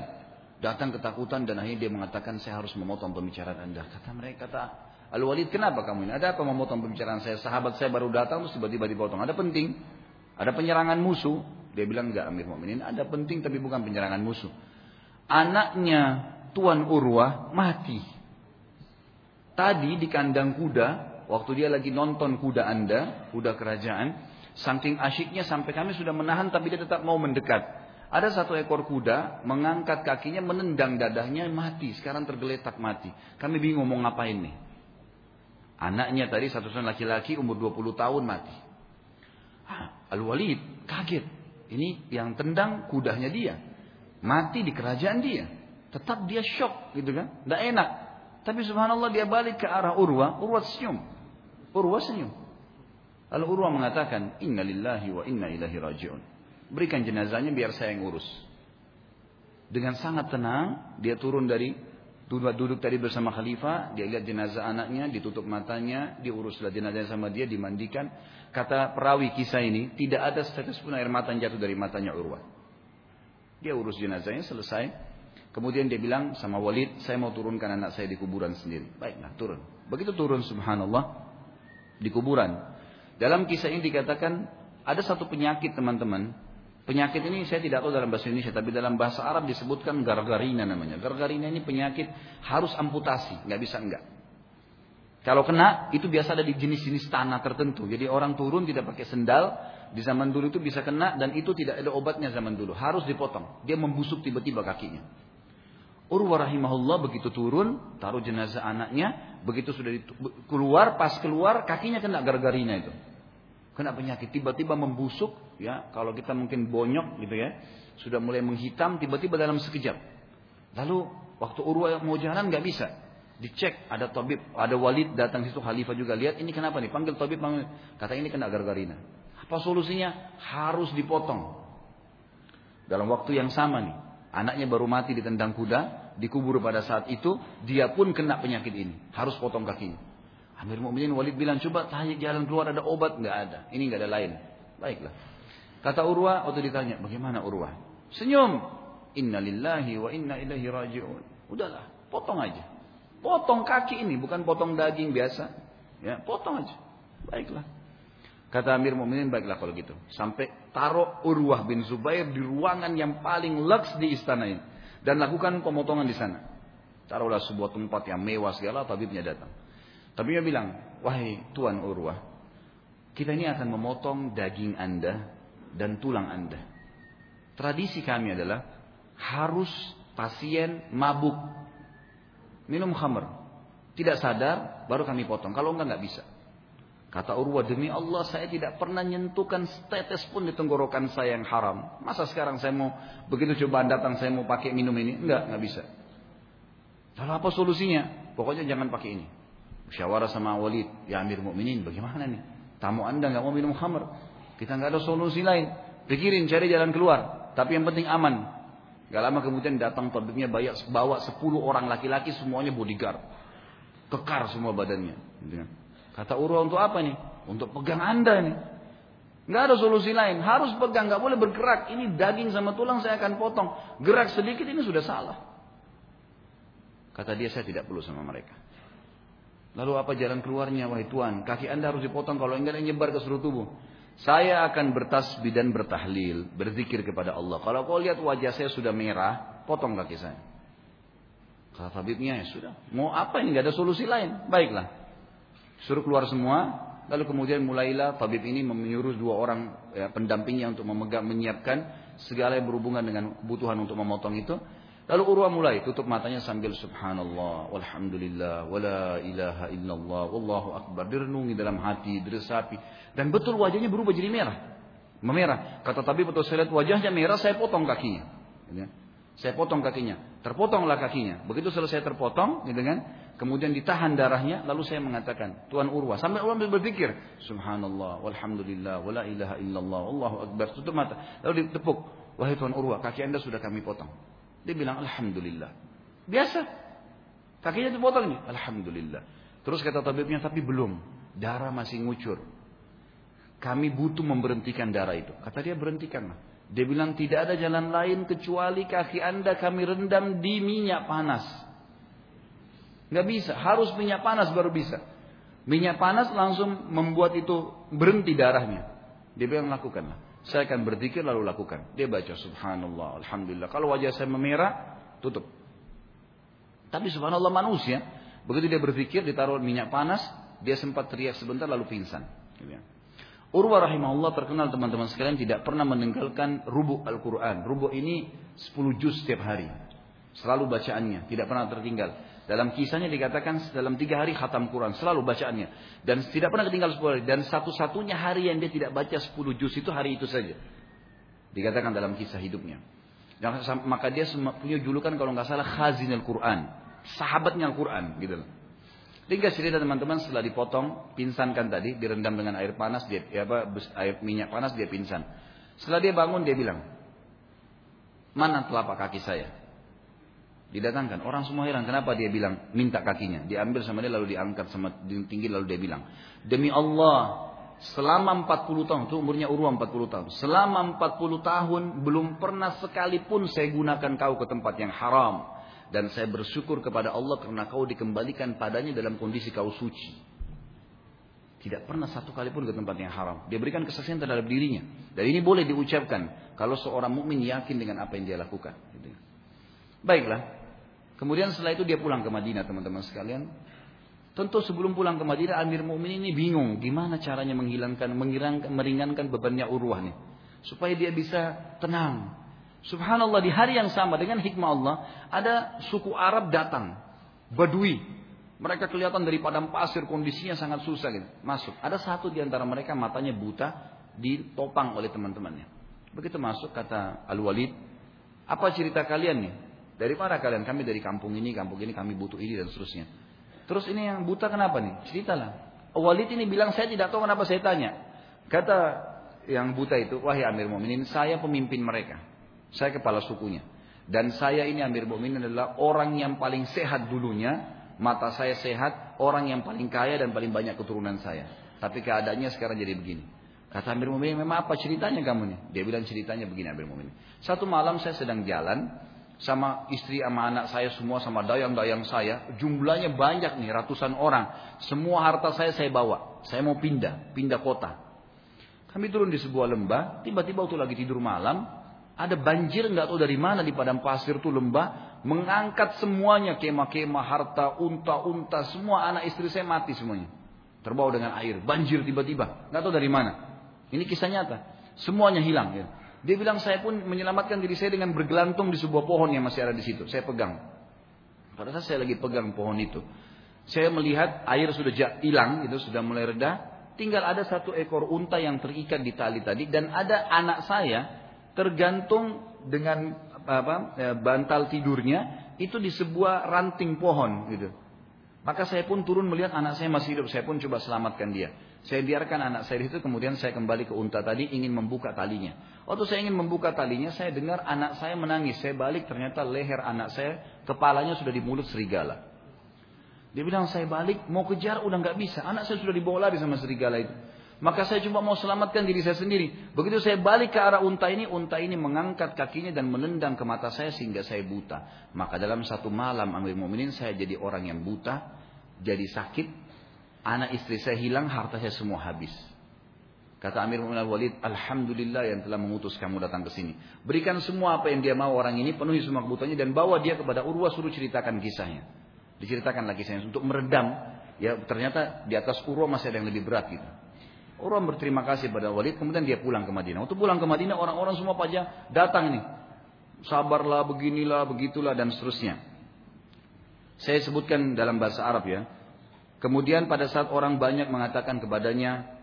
Speaker 1: Datang ketakutan dan akhirnya dia mengatakan saya harus memotong pembicaraan anda. Kata mereka kata Al-Walid kenapa kamu ini? Ada apa memotong pembicaraan saya? Sahabat saya baru datang terus tiba-tiba dipotong. Ada penting? Ada penyerangan musuh? Dia bilang enggak Amir Mu'minin. Ada penting tapi bukan penyerangan musuh. Anaknya Tuan Urwah mati. Tadi di kandang kuda, waktu dia lagi nonton kuda anda, kuda kerajaan, saking asyiknya sampai kami sudah menahan tapi dia tetap mau mendekat. Ada satu ekor kuda mengangkat kakinya menendang dadahnya mati. Sekarang tergeletak mati. Kami bingung mau ngapain nih. Anaknya tadi satu tahun laki-laki umur 20 tahun mati. Al-Walid kaget. Ini yang tendang kudanya dia. Mati di kerajaan dia. Tetap dia shock gitu kan. Tidak enak. Tapi subhanallah dia balik ke arah Urwa. Urwa senyum. Urwa senyum. Lalu Urwa mengatakan, Inna lillahi wa inna ilahi raji'un. Berikan jenazahnya biar saya yang urus. Dengan sangat tenang, dia turun dari duduk, duduk tadi bersama khalifah, dia lihat jenazah anaknya, ditutup matanya, diuruslah jenazahnya sama dia, dimandikan. Kata perawi kisah ini, tidak ada setetes pun air mata yang jatuh dari matanya Urwa. Dia urus jenazahnya selesai, Kemudian dia bilang sama Walid, saya mau turunkan anak saya di kuburan sendiri. Baiklah, turun. Begitu turun subhanallah di kuburan. Dalam kisah ini dikatakan ada satu penyakit teman-teman. Penyakit ini saya tidak tahu dalam bahasa Indonesia, tapi dalam bahasa Arab disebutkan gargarina namanya. Gargarina ini penyakit harus amputasi, nggak bisa enggak. Kalau kena itu biasa ada di jenis-jenis tanah tertentu. Jadi orang turun tidak pakai sendal, di zaman dulu itu bisa kena dan itu tidak ada obatnya zaman dulu. Harus dipotong. Dia membusuk tiba-tiba kakinya. Urwah rahimahullah begitu turun, taruh jenazah anaknya, begitu sudah keluar, pas keluar kakinya kena gargarina itu. Kena penyakit, tiba-tiba membusuk, ya. Kalau kita mungkin bonyok gitu ya, sudah mulai menghitam, tiba-tiba dalam sekejap. Lalu waktu Urwah mau jalan nggak bisa, dicek ada tabib, ada walid datang situ khalifah juga lihat ini kenapa nih panggil tabib panggil kata ini kena gargarina. Apa solusinya? Harus dipotong. Dalam waktu yang sama nih, Anaknya baru mati ditendang kuda, dikubur pada saat itu, dia pun kena penyakit ini. Harus potong kakinya. Amir Mu'minin Walid bilang, coba tanya jalan keluar ada obat? Nggak ada. Ini nggak ada lain. Baiklah. Kata Urwa, waktu ditanya, bagaimana Urwa? Senyum. Inna lillahi wa inna ilaihi raji'un. Udahlah, potong aja. Potong kaki ini, bukan potong daging biasa. Ya, potong aja. Baiklah. Kata Amir Mu'minin, baiklah kalau gitu. Sampai taruh Urwah bin Zubair di ruangan yang paling leks di istana ini. Dan lakukan pemotongan di sana. Taruhlah sebuah tempat yang mewah segala, tabibnya datang. Tabibnya bilang, wahai Tuan Urwah, kita ini akan memotong daging anda dan tulang anda. Tradisi kami adalah harus pasien mabuk. Minum khamr. Tidak sadar, baru kami potong. Kalau enggak, enggak bisa. Kata Urwa, demi Allah saya tidak pernah nyentuhkan setetes pun di tenggorokan saya yang haram. Masa sekarang saya mau, begitu cobaan datang saya mau pakai minum ini? Enggak, enggak bisa. Lalu apa solusinya? Pokoknya jangan pakai ini. Musyawarah sama Walid, ya Amir Mukminin, bagaimana nih? Tamu anda nggak mau minum khamr. Kita nggak ada solusi lain. Pikirin cari jalan keluar. Tapi yang penting aman. Gak lama kemudian datang tabibnya banyak bawa 10 orang laki-laki semuanya bodyguard. Kekar semua badannya. Gitu kan. Kata Urwa untuk apa nih? Untuk pegang anda nih. Nggak ada solusi lain. Harus pegang, nggak boleh bergerak. Ini daging sama tulang saya akan potong. Gerak sedikit ini sudah salah. Kata dia saya tidak perlu sama mereka. Lalu apa jalan keluarnya wahai Tuhan? Kaki anda harus dipotong kalau enggak nyebar ke seluruh tubuh. Saya akan bertasbih dan bertahlil, berzikir kepada Allah. Kalau kau lihat wajah saya sudah merah, potong kaki saya. Kata tabibnya ya sudah. Mau apa ini? Gak ada solusi lain. Baiklah. Suruh keluar semua, lalu kemudian mulailah tabib ini menyuruh dua orang ya, pendampingnya untuk memegang, menyiapkan segala yang berhubungan dengan kebutuhan untuk memotong itu. Lalu Urwa mulai tutup matanya sambil subhanallah, walhamdulillah, wala ilaha illallah, wallahu akbar. Direnungi dalam hati, diresapi. Dan betul wajahnya berubah jadi merah. Memerah. Kata tabib betul saya lihat wajahnya merah, saya potong kakinya. Ya. Saya potong kakinya. Terpotonglah kakinya. Begitu selesai terpotong, gitu kan? kemudian ditahan darahnya, lalu saya mengatakan, Tuan Urwah, sampai Urwah berpikir, Subhanallah, walhamdulillah, wala ilaha illallah, Allahu Akbar, tutup mata, lalu ditepuk, wahai Tuan Urwah, kaki anda sudah kami potong. Dia bilang, Alhamdulillah. Biasa. Kakinya dipotong nih, Alhamdulillah. Terus kata tabibnya, tapi belum, darah masih ngucur. Kami butuh memberhentikan darah itu. Kata dia, berhentikanlah. Dia bilang tidak ada jalan lain kecuali kaki anda kami rendam di minyak panas. Nggak bisa, harus minyak panas baru bisa. Minyak panas langsung membuat itu berhenti darahnya. Dia bilang lakukanlah. Saya akan berzikir lalu lakukan. Dia baca subhanallah, alhamdulillah. Kalau wajah saya memerah, tutup. Tapi subhanallah manusia, begitu dia berpikir ditaruh minyak panas, dia sempat teriak sebentar lalu pingsan. Urwah rahimahullah terkenal teman-teman sekalian tidak pernah meninggalkan rubuh Al-Quran. Rubuh ini 10 juz setiap hari. Selalu bacaannya, tidak pernah tertinggal. Dalam kisahnya dikatakan dalam tiga hari khatam Quran, selalu bacaannya. Dan tidak pernah ketinggal 10 hari. Dan satu-satunya hari yang dia tidak baca 10 juz itu hari itu saja. Dikatakan dalam kisah hidupnya. Dan maka dia punya julukan kalau nggak salah khazin Al-Quran. Sahabatnya Al-Quran gitu loh. Cerita teman-teman setelah dipotong, pinsankan tadi, direndam dengan air panas, dia ya apa air minyak panas dia pingsan. Setelah dia bangun dia bilang, mana telapak kaki saya? Didatangkan. Orang semua heran. Kenapa dia bilang minta kakinya? Diambil sama dia lalu diangkat sama tinggi lalu dia bilang, demi Allah, selama 40 tahun, itu umurnya Urwa 40 tahun. Selama 40 tahun belum pernah sekalipun saya gunakan kau ke tempat yang haram dan saya bersyukur kepada Allah karena kau dikembalikan padanya dalam kondisi kau suci. Tidak pernah satu kali pun ke tempat yang haram. Dia berikan kesaksian terhadap dirinya. Dan ini boleh diucapkan kalau seorang mukmin yakin dengan apa yang dia lakukan. Gitu. Baiklah. Kemudian setelah itu dia pulang ke Madinah teman-teman sekalian. Tentu sebelum pulang ke Madinah Amir Mukminin ini bingung gimana caranya menghilangkan, meringankan bebannya Urwah nih supaya dia bisa tenang, Subhanallah di hari yang sama dengan hikmah Allah ada suku Arab datang, Badui. Mereka kelihatan dari padang pasir kondisinya sangat susah gitu. Masuk. Ada satu di antara mereka matanya buta ditopang oleh teman-temannya. Begitu masuk kata Al-Walid, apa cerita kalian nih? Dari mana kalian? Kami dari kampung ini, kampung ini kami butuh ini dan seterusnya. Terus ini yang buta kenapa nih? Ceritalah. Walid ini bilang saya tidak tahu kenapa saya tanya. Kata yang buta itu, wahai Amir Mu'minin, saya pemimpin mereka. Saya kepala sukunya. Dan saya ini Amir Mu'minin adalah orang yang paling sehat dulunya. Mata saya sehat, orang yang paling kaya dan paling banyak keturunan saya. Tapi keadaannya sekarang jadi begini. Kata Amir Mu'minin, memang apa ceritanya kamu nih? Dia bilang ceritanya begini Amir Mu'minin. Satu malam saya sedang jalan, sama istri sama anak saya semua sama dayang-dayang saya. Jumlahnya banyak nih, ratusan orang. Semua harta saya saya bawa. Saya mau pindah, pindah kota. Kami turun di sebuah lembah, tiba-tiba waktu lagi tidur malam, ada banjir nggak tahu dari mana di padang pasir itu lembah, mengangkat semuanya kemah-kemah, harta, unta-unta, semua anak istri saya mati semuanya. Terbawa dengan air, banjir tiba-tiba, nggak tahu dari mana. Ini kisah nyata, semuanya hilang. Ya. Dia bilang saya pun menyelamatkan diri saya dengan bergelantung di sebuah pohon yang masih ada di situ. Saya pegang. Pada saat saya lagi pegang pohon itu, saya melihat air sudah hilang, itu sudah mulai reda. Tinggal ada satu ekor unta yang terikat di tali tadi dan ada anak saya tergantung dengan apa ya, bantal tidurnya itu di sebuah ranting pohon gitu. Maka saya pun turun melihat anak saya masih hidup, saya pun coba selamatkan dia. Saya biarkan anak saya itu, kemudian saya kembali ke unta tadi ingin membuka talinya. Waktu saya ingin membuka talinya, saya dengar anak saya menangis. Saya balik, ternyata leher anak saya, kepalanya sudah di mulut serigala. Dia bilang, saya balik, mau kejar, udah nggak bisa. Anak saya sudah dibawa lari sama serigala itu. Maka saya cuma mau selamatkan diri saya sendiri. Begitu saya balik ke arah unta ini, unta ini mengangkat kakinya dan menendang ke mata saya sehingga saya buta. Maka dalam satu malam Amir Mu'minin saya jadi orang yang buta, jadi sakit, anak istri saya hilang, harta saya semua habis. Kata Amir Mu'minin Al-Walid, Alhamdulillah yang telah mengutus kamu datang ke sini. Berikan semua apa yang dia mau orang ini, penuhi semua kebutuhannya dan bawa dia kepada Urwa suruh ceritakan kisahnya. Diceritakan lagi kisahnya untuk meredam. Ya ternyata di atas Urwa masih ada yang lebih berat gitu. Orang berterima kasih pada Walid, kemudian dia pulang ke Madinah. Waktu pulang ke Madinah, orang-orang semua pada datang nih. Sabarlah, beginilah, begitulah, dan seterusnya. Saya sebutkan dalam bahasa Arab ya. Kemudian pada saat orang banyak mengatakan kepadanya,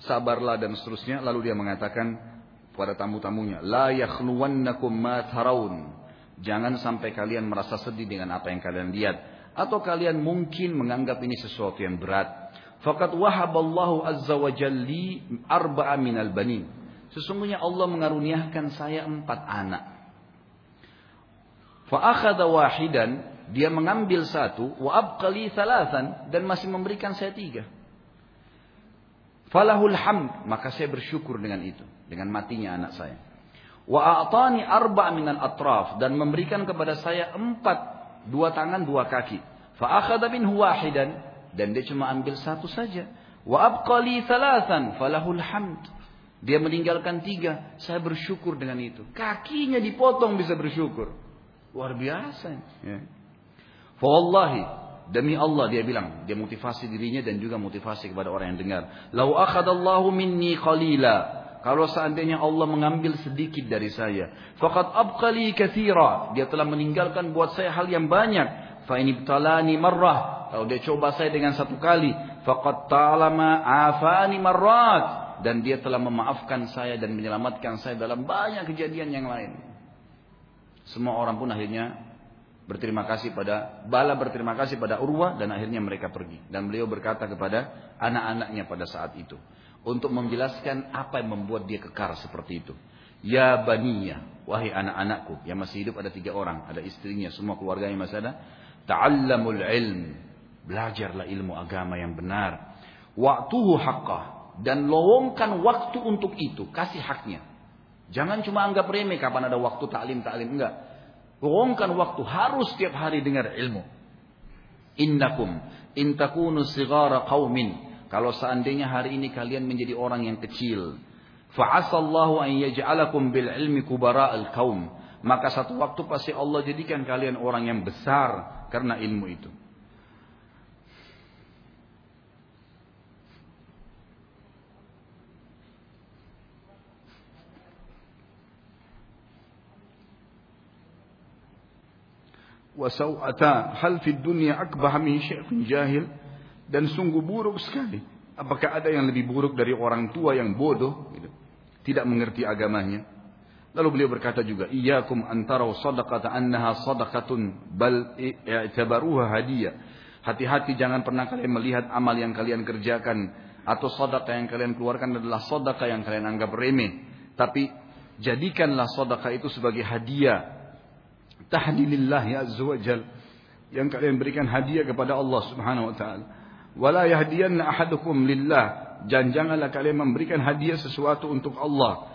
Speaker 1: sabarlah dan seterusnya, lalu dia mengatakan kepada tamu-tamunya, La yakhluwannakum ma taraun. Jangan sampai kalian merasa sedih dengan apa yang kalian lihat. Atau kalian mungkin menganggap ini sesuatu yang berat Fakat wahaballahu azza wa jalli arba'a minal banin. Sesungguhnya Allah mengaruniakan saya empat anak. Fa'akhada wahidan, dia mengambil satu, wa abqali thalathan, dan masih memberikan saya tiga. Falahul hamd, maka saya bersyukur dengan itu, dengan matinya anak saya. Wa a'tani arba' minal atraf dan memberikan kepada saya empat, dua tangan, dua kaki. Fa akhadha minhu wahidan dan dia cuma ambil satu saja. Wa abqali thalathan falahul hamd. Dia meninggalkan tiga, saya bersyukur dengan itu. Kakinya dipotong bisa bersyukur. Luar biasa. Ya. Fa wallahi Demi Allah dia bilang, dia motivasi dirinya dan juga motivasi kepada orang yang dengar. Lau akhadallahu minni qalila. Kalau seandainya Allah mengambil sedikit dari saya, faqad abqali kathira. Dia telah meninggalkan buat saya hal yang banyak. Fa ini ibtalani marrah. Kalau dia coba saya dengan satu kali, faqad ta'lama afani marrat. Dan dia telah memaafkan saya dan menyelamatkan saya dalam banyak kejadian yang lain. Semua orang pun akhirnya berterima kasih pada Bala berterima kasih pada Urwah dan akhirnya mereka pergi dan beliau berkata kepada anak-anaknya pada saat itu untuk menjelaskan apa yang membuat dia kekar seperti itu. Ya baniya, wahai anak-anakku yang masih hidup ada tiga orang, ada istrinya, semua keluarganya masih ada. Ta'allamul ilm, belajarlah ilmu agama yang benar. Waktuhu haqqah dan lowongkan waktu untuk itu, kasih haknya. Jangan cuma anggap remeh kapan ada waktu taklim taklim enggak. Luangkan waktu harus setiap hari dengar ilmu. Innakum intakunu sigara qaumin. Kalau seandainya hari ini kalian menjadi orang yang kecil, fa'asallahu an yaj'alakum bil ilmi kubara al kaum. Maka satu waktu pasti Allah jadikan kalian orang yang besar karena ilmu itu. Wasau'ata hal fid dunya akbah min syaikhun jahil dan sungguh buruk sekali. Apakah ada yang lebih buruk dari orang tua yang bodoh? Gitu, tidak mengerti agamanya. Lalu beliau berkata juga iyyakum antara sadaqata annaha sadaqatun bal i'tabaruha hadiyah. Hati-hati jangan pernah kalian melihat amal yang kalian kerjakan atau sedekah yang kalian keluarkan adalah sedekah yang kalian anggap remeh. Tapi jadikanlah sedekah itu sebagai hadiah tahdilillahi azza wa jal yang kalian berikan hadiah kepada Allah Subhanahu wa taala. Wala yahdiyanna ahadukum lillah. Janganlah kalian memberikan hadiah sesuatu untuk Allah.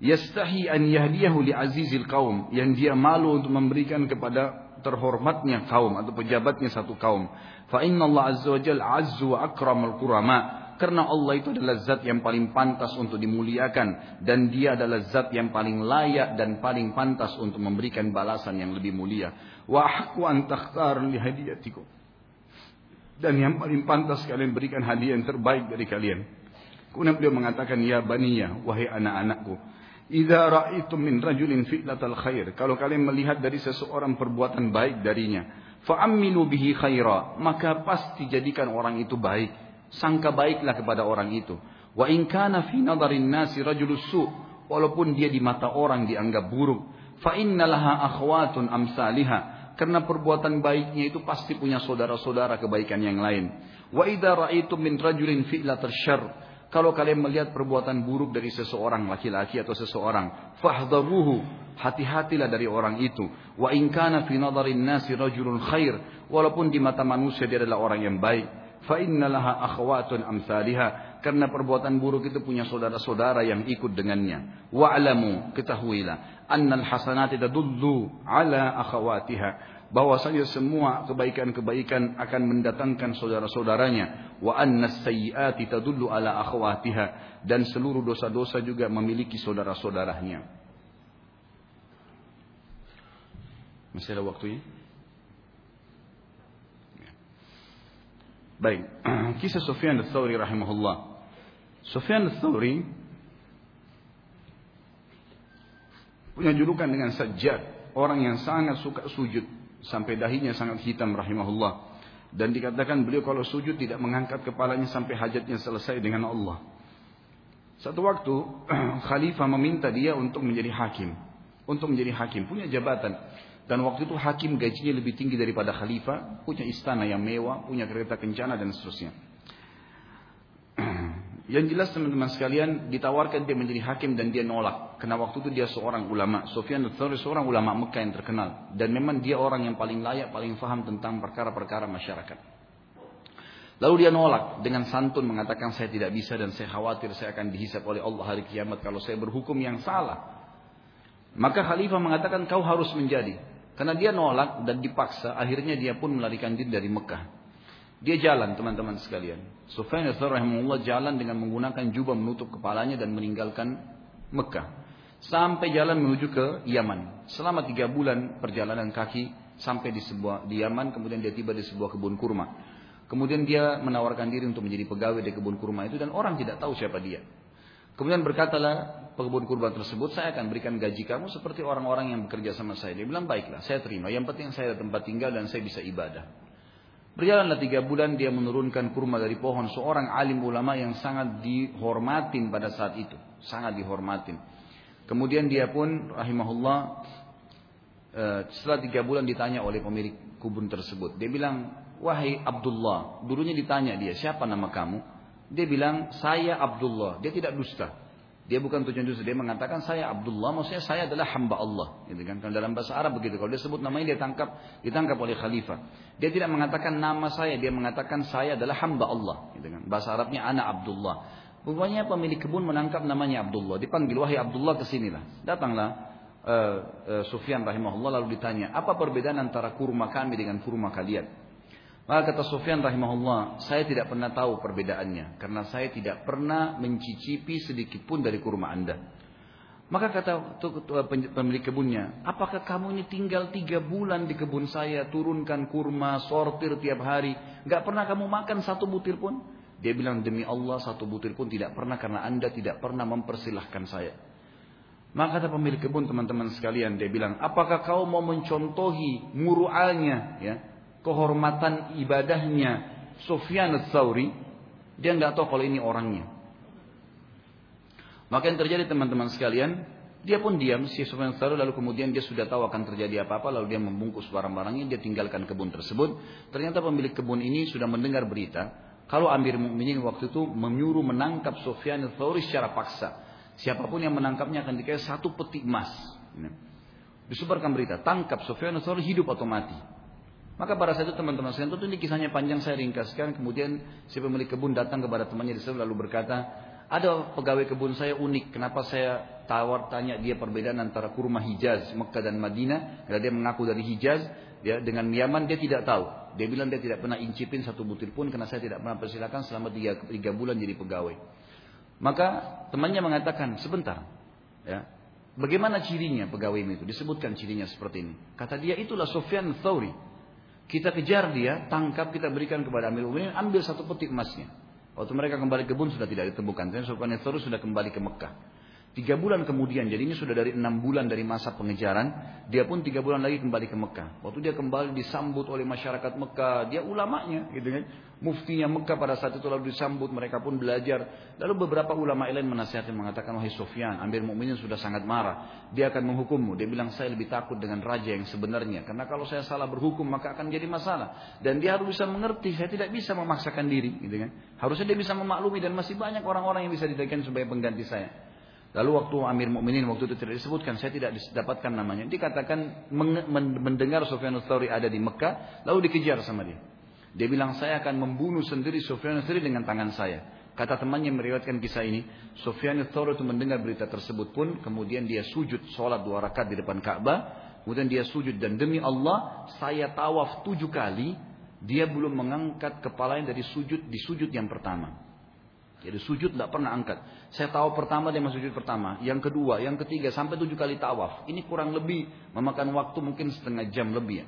Speaker 1: Yastahi an yahdiyahu li azizil kaum. Yang dia malu untuk memberikan kepada terhormatnya kaum atau pejabatnya satu kaum. Fa inna Allah azza wa jal azzu wa akramal kurama. Karena Allah itu adalah zat yang paling pantas untuk dimuliakan. Dan dia adalah zat yang paling layak dan paling pantas untuk memberikan balasan yang lebih mulia. Wa ahku an takhtar li hadiyatikum. Dan yang paling pantas kalian berikan hadiah yang terbaik dari kalian. Kemudian beliau mengatakan, Ya baniya, wahai anak-anakku. Idza ra'aitum min rajulin fi'latal khair. Kalau kalian melihat dari seseorang perbuatan baik darinya. Fa'ammilu bihi khaira. Maka pasti jadikan orang itu baik sangka baiklah kepada orang itu. Wa in kana fi nadarin nasi rajulus su, walaupun dia di mata orang dianggap buruk, fa innalaha akhwatun amsalihha, karena perbuatan baiknya itu pasti punya saudara-saudara kebaikan yang lain. Wa idza ra'aitum min rajulin fi'latal syarr, kalau kalian melihat perbuatan buruk dari seseorang laki-laki atau seseorang, fahdharuhu, hati-hatilah dari orang itu. Wa in kana fi nadarin nasi rajulun khair, walaupun di mata manusia dia adalah orang yang baik fa innalaha akhwatun amsalha karena perbuatan buruk itu punya saudara-saudara yang ikut dengannya. Wa'lamu ketahuilah. Annal hasanati tadullu ala akhawatiha. Bahwasanya semua kebaikan-kebaikan akan mendatangkan saudara-saudaranya. Wa annas sayyiati tadullu ala akhawatiha. Dan seluruh dosa-dosa juga memiliki saudara-saudaranya. Masih ada waktunya Baik, <clears throat> kisah Sufyan al-Thawri rahimahullah. Sufyan al-Thawri punya julukan dengan sajjad, orang yang sangat suka sujud sampai dahinya sangat hitam rahimahullah. Dan dikatakan beliau kalau sujud tidak mengangkat kepalanya sampai hajatnya selesai dengan Allah. Satu waktu <clears throat> khalifah meminta dia untuk menjadi hakim, untuk menjadi hakim, punya jabatan. Dan waktu itu hakim gajinya lebih tinggi daripada khalifah, punya istana yang mewah, punya kereta kencana dan seterusnya. <clears throat> Yang jelas teman-teman sekalian ditawarkan dia menjadi hakim dan dia nolak. Karena waktu itu dia seorang ulama. Sofyan al seorang ulama Mekah yang terkenal. Dan memang dia orang yang paling layak, paling faham tentang perkara-perkara masyarakat. Lalu dia nolak dengan santun mengatakan saya tidak bisa dan saya khawatir saya akan dihisap oleh Allah hari kiamat kalau saya berhukum yang salah. Maka khalifah mengatakan kau harus menjadi. Karena dia nolak dan dipaksa, akhirnya dia pun melarikan diri dari Mekah. Dia jalan teman-teman sekalian. Sufyan rahimahullah jalan dengan menggunakan jubah menutup kepalanya dan meninggalkan Mekah. Sampai jalan menuju ke Yaman. Selama tiga bulan perjalanan kaki sampai di sebuah di Yaman, kemudian dia tiba di sebuah kebun kurma. Kemudian dia menawarkan diri untuk menjadi pegawai di kebun kurma itu dan orang tidak tahu siapa dia. Kemudian berkatalah pekebun kurma tersebut, saya akan berikan gaji kamu seperti orang-orang yang bekerja sama saya. Dia bilang, baiklah, saya terima. Yang penting saya ada tempat tinggal dan saya bisa ibadah. Berjalanlah tiga bulan dia menurunkan kurma dari pohon seorang alim ulama yang sangat dihormatin pada saat itu. Sangat dihormatin. Kemudian dia pun rahimahullah eh, setelah tiga bulan ditanya oleh pemilik kubun tersebut. Dia bilang, wahai Abdullah. Dulunya ditanya dia, siapa nama kamu? Dia bilang, saya Abdullah. Dia tidak dusta. Dia bukan tujuan dusta. Dia mengatakan, saya Abdullah. Maksudnya saya adalah hamba Allah. Gitu kan? Kalau dalam bahasa Arab begitu. Kalau dia sebut namanya, dia tangkap ditangkap oleh khalifah. Dia tidak mengatakan nama saya. Dia mengatakan, saya adalah hamba Allah. Gitu kan? Bahasa Arabnya, anak Abdullah. Rupanya pemilik kebun menangkap namanya Abdullah. Dipanggil, wahai Abdullah ke sinilah. Datanglah uh, uh, Sufyan rahimahullah lalu ditanya, apa perbedaan antara kurma kami dengan kurma kalian? Maka kata Sufyan rahimahullah, saya tidak pernah tahu perbedaannya. Karena saya tidak pernah mencicipi sedikit pun dari kurma anda. Maka kata pemilik kebunnya, apakah kamu ini tinggal tiga bulan di kebun saya, turunkan kurma, sortir tiap hari, gak pernah kamu makan satu butir pun? Dia bilang demi Allah satu butir pun tidak pernah karena anda tidak pernah mempersilahkan saya. Maka kata pemilik kebun teman-teman sekalian, dia bilang, apakah kau mau mencontohi muru'alnya, ya, kehormatan ibadahnya Sufyan ats-Tsauri, dia nggak tahu kalau ini orangnya. Maka yang terjadi teman-teman sekalian, dia pun diam si Sufyan ats lalu kemudian dia sudah tahu akan terjadi apa-apa lalu dia membungkus barang-barangnya dia tinggalkan kebun tersebut. Ternyata pemilik kebun ini sudah mendengar berita kalau Amir Mukminin waktu itu menyuruh menangkap Sufyan ats secara paksa. Siapa pun yang menangkapnya akan dikasih satu peti emas. Disebarkan berita, tangkap Sufyan ats hidup atau mati. Maka pada saat itu teman-teman sekalian tentu ini kisahnya panjang saya ringkaskan. Kemudian si pemilik kebun datang kepada temannya di sana lalu berkata, ada pegawai kebun saya unik. Kenapa saya tawar tanya dia perbedaan antara kurma Hijaz, Mekah dan Madinah. Karena dia mengaku dari Hijaz, ya, dengan Yaman dia tidak tahu. Dia bilang dia tidak pernah incipin satu butir pun karena saya tidak pernah persilakan selama tiga, tiga bulan jadi pegawai. Maka temannya mengatakan sebentar, ya, bagaimana cirinya pegawai itu? Disebutkan cirinya seperti ini. Kata dia itulah Sofyan Thawri. Kita kejar dia, tangkap, kita berikan kepada Amir Mu'minin, ambil satu peti emasnya. Waktu mereka kembali ke kebun sudah tidak ditemukan. Dan Sultan sudah kembali ke Mekah. Tiga bulan kemudian, jadi ini sudah dari enam bulan dari masa pengejaran, dia pun tiga bulan lagi kembali ke Mekah. Waktu dia kembali disambut oleh masyarakat Mekah, dia ulamanya, gitu kan. Muftinya Mekah pada saat itu lalu disambut, mereka pun belajar. Lalu beberapa ulama lain menasihati mengatakan, wahai Sofyan, Amir Mukminin sudah sangat marah. Dia akan menghukummu. Dia bilang, saya lebih takut dengan raja yang sebenarnya. Karena kalau saya salah berhukum, maka akan jadi masalah. Dan dia harus bisa mengerti, saya tidak bisa memaksakan diri. Gitu kan. Harusnya dia bisa memaklumi dan masih banyak orang-orang yang bisa dijadikan sebagai pengganti saya. Lalu waktu Amir Mukminin waktu itu tidak disebutkan, saya tidak dapatkan namanya. Dikatakan mendengar Sufyan Tsauri ada di Mekah, lalu dikejar sama dia. Dia bilang saya akan membunuh sendiri Sufyan Tsauri dengan tangan saya. Kata temannya meriwayatkan kisah ini, Sufyan Tsauri itu mendengar berita tersebut pun, kemudian dia sujud sholat dua rakaat di depan Ka'bah, kemudian dia sujud dan demi Allah saya tawaf tujuh kali, dia belum mengangkat kepalanya dari sujud di sujud yang pertama. Jadi sujud tidak pernah angkat. Saya tahu pertama dia masuk sujud pertama, yang kedua, yang ketiga sampai tujuh kali tawaf. Ini kurang lebih memakan waktu mungkin setengah jam lebih ya.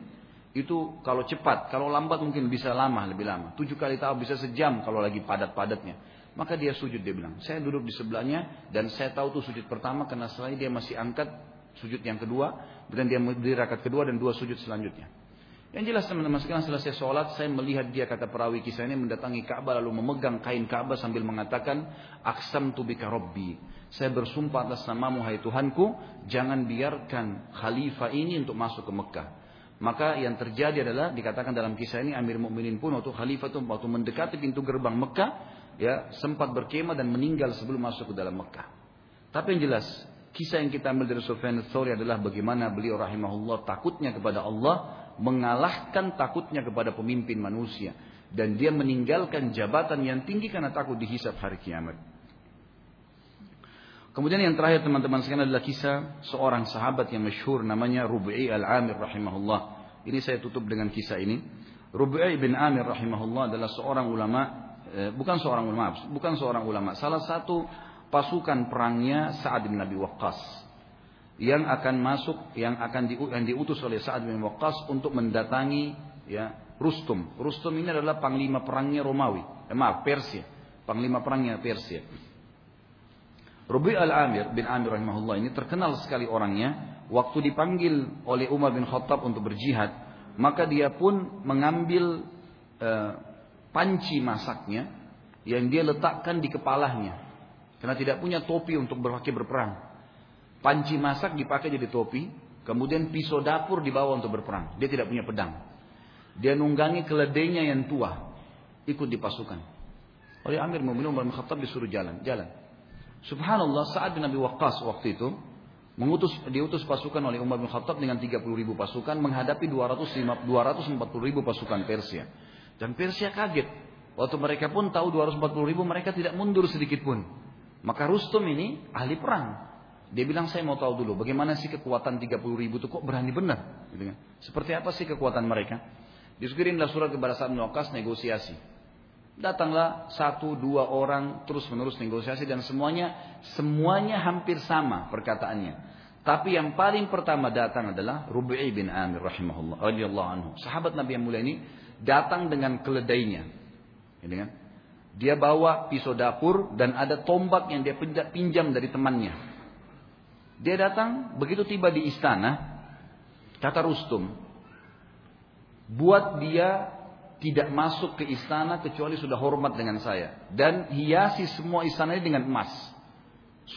Speaker 1: Itu kalau cepat, kalau lambat mungkin bisa lama, lebih lama. Tujuh kali tawaf bisa sejam kalau lagi padat-padatnya. Maka dia sujud dia bilang, saya duduk di sebelahnya dan saya tahu tuh sujud pertama karena setelah dia masih angkat sujud yang kedua, dan dia berdiri rakaat kedua dan dua sujud selanjutnya. Yang jelas teman-teman sekarang selesai sholat saya melihat dia kata perawi kisah ini mendatangi Ka'bah lalu memegang kain Ka'bah sambil mengatakan aksam tubika robbi. Saya bersumpah atas namamu hai Tuhanku jangan biarkan khalifah ini untuk masuk ke Mekah. Maka yang terjadi adalah dikatakan dalam kisah ini Amir Mukminin pun waktu khalifah itu waktu mendekati pintu gerbang Mekah ya sempat berkemah dan meninggal sebelum masuk ke dalam Mekah. Tapi yang jelas kisah yang kita ambil dari Sufyan Tsauri adalah bagaimana beliau rahimahullah takutnya kepada Allah mengalahkan takutnya kepada pemimpin manusia. dan dia meninggalkan jabatan yang tinggi karena takut dihisap hari kiamat. Kemudian yang terakhir teman-teman sekalian adalah kisah seorang sahabat yang masyhur namanya Rubi'i al-Amir rahimahullah. Ini saya tutup dengan kisah ini. Rubi'i bin Amir rahimahullah adalah seorang ulama, eh, bukan seorang ulama, bukan seorang ulama, salah satu pasukan perangnya Sa'ad bin Abi Waqqas yang akan masuk, yang akan di, yang diutus oleh Sa'ad bin Waqqas untuk mendatangi ya Rustum. Rustum ini adalah panglima perangnya Romawi, eh, maaf Persia, panglima perangnya Persia. Rubi al-Amir bin Amir rahimahullah ini terkenal sekali orangnya. Waktu dipanggil oleh Umar bin Khattab untuk berjihad, maka dia pun mengambil uh, panci masaknya yang dia letakkan di kepalanya. Karena tidak punya topi untuk berpakai berperang. Panci masak dipakai jadi topi, kemudian pisau dapur dibawa untuk berperang. Dia tidak punya pedang. Dia nunggangi keledainya yang tua, ikut di pasukan. Oleh Amir Mu'minin Umar bin Khattab disuruh jalan, jalan. Subhanallah saat bin Abi Waqqas waktu itu mengutus diutus pasukan oleh Umar bin Khattab dengan 30 ribu pasukan menghadapi 250, 240 ribu pasukan Persia. Dan Persia kaget. Waktu mereka pun tahu 240 ribu mereka tidak mundur sedikit pun. Maka Rustum ini ahli perang. Dia bilang saya mau tahu dulu bagaimana sih kekuatan 30 ribu itu kok berani benar. Gitu kan. Seperti apa sih kekuatan mereka. Disukirinlah surat kepada Sa'ad bin negosiasi. Datanglah satu dua orang terus menerus negosiasi dan semuanya semuanya hampir sama perkataannya. Tapi yang paling pertama datang adalah Rubi'i bin Amir rahimahullah radhiyallahu anhu. Sahabat Nabi yang mulia ini datang dengan keledainya. Ini kan? Dia bawa pisau dapur dan ada tombak yang dia pinjam dari temannya. Dia datang begitu tiba di istana kata Rustum buat dia tidak masuk ke istana kecuali sudah hormat dengan saya. Dan hiasi semua istana ini dengan emas.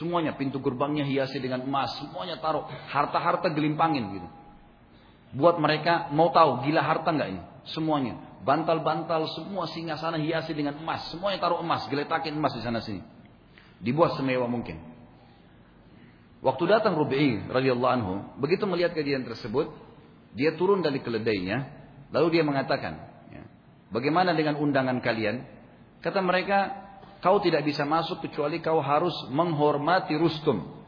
Speaker 1: Semuanya pintu gerbangnya hiasi dengan emas, semuanya taruh harta-harta gelimpangin gitu. Buat mereka mau tahu gila harta nggak ini? Semuanya bantal-bantal semua singa sana hiasi dengan emas, semuanya taruh emas, geletakin emas di sana sini. Dibuat semewah mungkin. Waktu datang Rubi'i radhiyallahu anhu, begitu melihat kejadian tersebut, dia turun dari keledainya, lalu dia mengatakan, Bagaimana dengan undangan kalian? Kata mereka, kau tidak bisa masuk kecuali kau harus menghormati Rustum.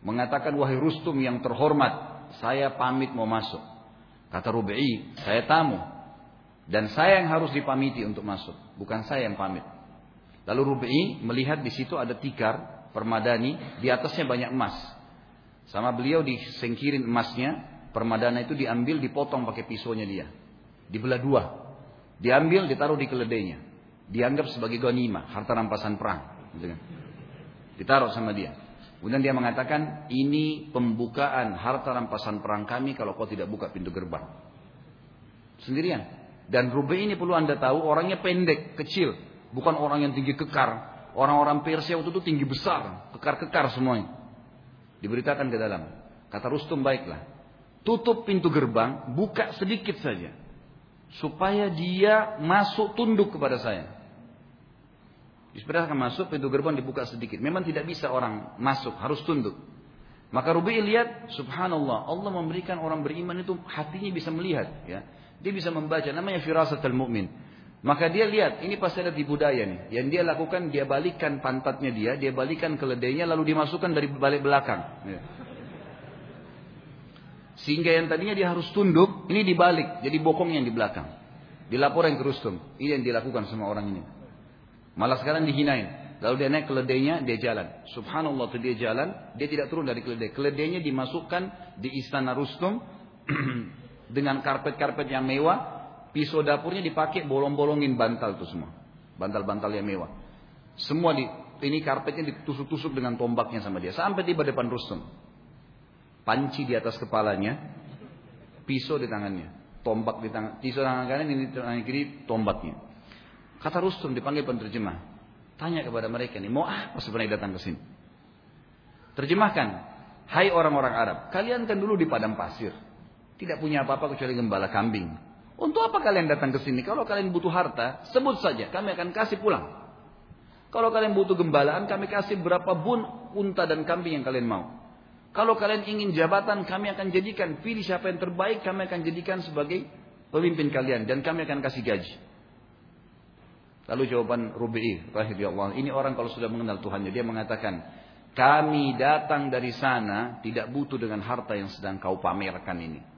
Speaker 1: Mengatakan, wahai Rustum yang terhormat, saya pamit mau masuk. Kata Rubi'i, saya tamu. Dan saya yang harus dipamiti untuk masuk. Bukan saya yang pamit. Lalu Rubi'i melihat di situ ada tikar, permadani, di atasnya banyak emas. Sama beliau disengkirin emasnya, permadana itu diambil, dipotong pakai pisaunya dia. Dibelah dua, Diambil, ditaruh di keledainya. Dianggap sebagai ghanimah, harta rampasan perang. Gitu kan. Ditaruh sama dia. Kemudian dia mengatakan, ini pembukaan harta rampasan perang kami kalau kau tidak buka pintu gerbang. Sendirian. Dan Rubi ini perlu anda tahu, orangnya pendek, kecil. Bukan orang yang tinggi kekar. Orang-orang Persia waktu itu tinggi besar. Kekar-kekar semuanya. Diberitakan ke dalam. Kata Rustum, baiklah. Tutup pintu gerbang, buka sedikit saja supaya dia masuk tunduk kepada saya. Diperintahkan masuk, pintu gerbang dibuka sedikit. Memang tidak bisa orang masuk, harus tunduk. Maka Rubi lihat, subhanallah, Allah memberikan orang beriman itu hatinya bisa melihat. ya Dia bisa membaca, namanya firasatul mu'min. Maka dia lihat, ini pasti ada di budaya nih. Yang dia lakukan, dia balikan pantatnya dia, dia balikan keledainya, lalu dimasukkan dari balik belakang. Ya. Sehingga yang tadinya dia harus tunduk, ini dibalik, jadi bokong yang di belakang. Dilaporkan ke Rustum. Ini yang dilakukan sama orang ini. Malah sekarang dihinain. Lalu dia naik keledainya, dia jalan. Subhanallah, tuh dia jalan, dia tidak turun dari keledai. Keledainya dimasukkan di istana Rustum <clears throat> dengan karpet-karpet yang mewah. Pisau dapurnya dipakai bolong-bolongin bantal itu semua. Bantal-bantal yang mewah. Semua di ini karpetnya ditusuk-tusuk dengan tombaknya sama dia. Sampai tiba depan Rustum panci di atas kepalanya, pisau di tangannya, tombak di tangan, pisau tangan kanan ini tangan kiri tombaknya. Kata Rustum dipanggil penerjemah, tanya kepada mereka ini mau apa sebenarnya datang ke sini? Terjemahkan, hai orang-orang Arab, kalian kan dulu di padang pasir, tidak punya apa-apa kecuali gembala kambing. Untuk apa kalian datang ke sini? Kalau kalian butuh harta, sebut saja, kami akan kasih pulang. Kalau kalian butuh gembalaan, kami kasih berapa bun unta dan kambing yang kalian mau. Kalau kalian ingin jabatan, kami akan jadikan. Pilih siapa yang terbaik, kami akan jadikan sebagai pemimpin kalian. Dan kami akan kasih gaji. Lalu jawaban Rubi'i, Allah, ini orang kalau sudah mengenal Tuhannya, dia mengatakan, kami datang dari sana tidak butuh dengan harta yang sedang kau pamerkan ini.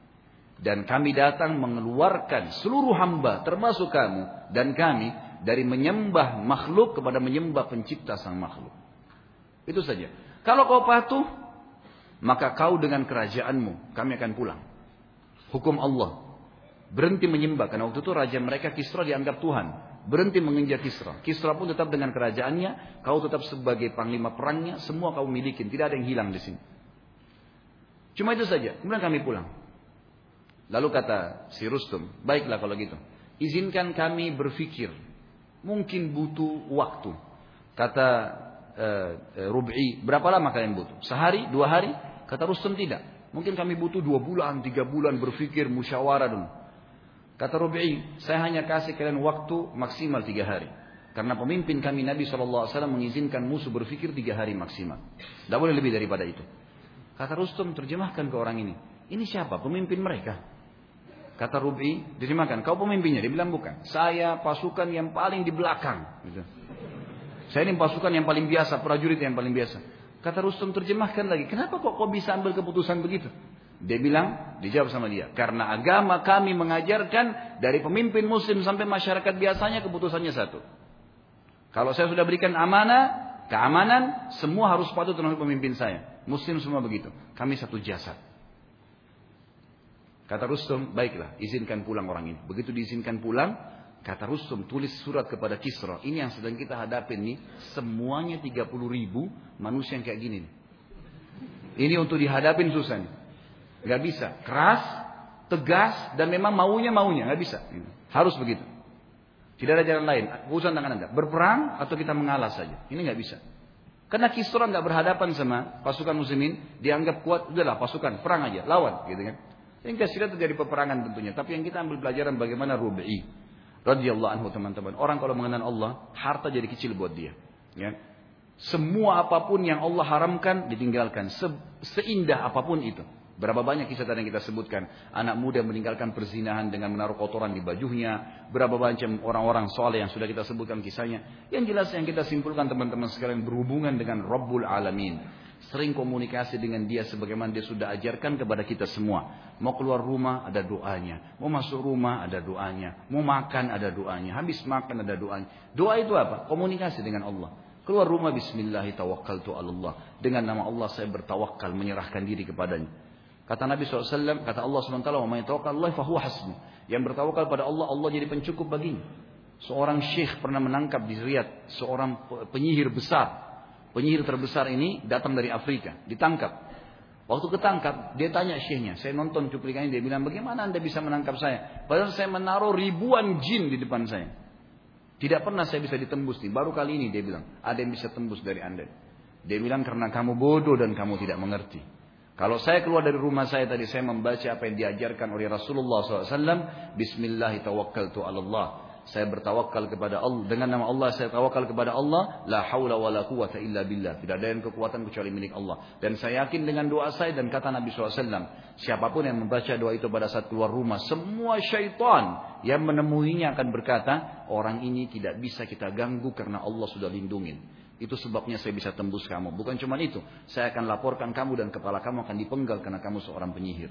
Speaker 1: Dan kami datang mengeluarkan seluruh hamba termasuk kamu dan kami dari menyembah makhluk kepada menyembah pencipta sang makhluk. Itu saja. Kalau kau patuh, maka kau dengan kerajaanmu kami akan pulang. Hukum Allah. Berhenti menyembah karena waktu itu raja mereka Kisra dianggap Tuhan berhenti menginjak Kisra. Kisra pun tetap dengan kerajaannya, kau tetap sebagai panglima perangnya, semua kau milikin, tidak ada yang hilang di sini. Cuma itu saja. Kemudian kami pulang. Lalu kata si Rustum, baiklah kalau gitu. Izinkan kami berpikir. Mungkin butuh waktu. Kata uh, uh, Rub'i, berapa lama kalian butuh? Sehari, dua hari? Kata Rustum tidak. Mungkin kami butuh dua bulan, tiga bulan berpikir, musyawarah dulu. Kata Rubi'i, saya hanya kasih kalian waktu maksimal tiga hari. Karena pemimpin kami Nabi SAW mengizinkan musuh berpikir tiga hari maksimal. Tidak boleh lebih daripada itu. Kata Rustum, terjemahkan ke orang ini. Ini siapa? Pemimpin mereka. Kata Rubi, terjemahkan. Kau pemimpinnya? Dia bilang bukan. Saya pasukan yang paling di belakang. Gitu. Saya ini pasukan yang paling biasa, prajurit yang paling biasa. Kata Rustum terjemahkan lagi. Kenapa kok kau bisa ambil keputusan begitu? Dia bilang, dijawab sama dia, karena agama kami mengajarkan dari pemimpin muslim sampai masyarakat biasanya keputusannya satu. Kalau saya sudah berikan amanah, keamanan, semua harus patuh terhadap pemimpin saya. Muslim semua begitu. Kami satu jasad. Kata Rustum, baiklah, izinkan pulang orang ini. Begitu diizinkan pulang, kata Rustum, tulis surat kepada Kisra. Ini yang sedang kita hadapin nih, semuanya 30 ribu manusia yang kayak gini. Ini untuk dihadapin susah nih. Gak bisa. Keras, tegas, dan memang maunya maunya. Gak bisa. Harus begitu. Tidak ada jalan lain. Urusan tangan anda. Berperang atau kita mengalah saja. Ini gak bisa. Karena Kisra nggak berhadapan sama pasukan muslimin, dianggap kuat, udahlah pasukan, perang aja, lawan, gitu kan. Yang kasihan terjadi peperangan tentunya. Tapi yang kita ambil pelajaran bagaimana Rubi'i radhiyallahu anhu teman-teman. Orang kalau mengenal Allah, harta jadi kecil buat dia. Ya. Semua apa pun yang Allah haramkan ditinggalkan. Se seindah apa pun itu. Berapa banyak kisah tadi yang kita sebutkan. Anak muda meninggalkan perzinahan dengan menaruh kotoran di bajunya. Berapa banyak orang-orang soleh yang sudah kita sebutkan kisahnya. Yang jelas yang kita simpulkan teman-teman sekalian berhubungan dengan Rabbul Alamin. Sering komunikasi dengan dia sebagaimana dia sudah ajarkan kepada kita semua. Mau keluar rumah ada doanya. Mau masuk rumah ada doanya. Mau makan ada doanya. Habis makan ada doanya. Doa itu apa? Komunikasi dengan Allah. Keluar rumah bismillahirrahmanirrahim. Dengan nama Allah saya bertawakal menyerahkan diri kepadanya. Kata Nabi SAW, kata Allah SWT, wa may. Yang bertawakal pada Allah, Allah jadi pencukup baginya. Seorang syekh pernah menangkap di Riyadh seorang penyihir besar. Penyihir terbesar ini datang dari Afrika, ditangkap. Waktu ketangkap, dia tanya syekhnya, saya nonton cuplikannya, dia bilang, bagaimana anda bisa menangkap saya? Padahal saya menaruh ribuan jin di depan saya. Tidak pernah saya bisa ditembus nih, baru kali ini dia bilang, ada yang bisa tembus dari anda. Dia bilang, karena kamu bodoh dan kamu tidak mengerti. Kalau saya keluar dari rumah saya tadi saya membaca apa yang diajarkan oleh Rasulullah SAW. Bismillahirrahmanirrahim. Saya bertawakal kepada Allah. Dengan nama Allah saya tawakal kepada Allah. La hawla wa la quwata illa billah. Tidak ada yang kekuatan kecuali milik Allah. Dan saya yakin dengan doa saya dan kata Nabi SAW. Siapa pun yang membaca doa itu pada saat keluar rumah. Semua syaitan yang menemuinya akan berkata. Orang ini tidak bisa kita ganggu karena Allah sudah lindungin. Itu sebabnya saya bisa tembus kamu. Bukan cuma itu. Saya akan laporkan kamu dan kepala kamu akan dipenggal karena kamu seorang penyihir.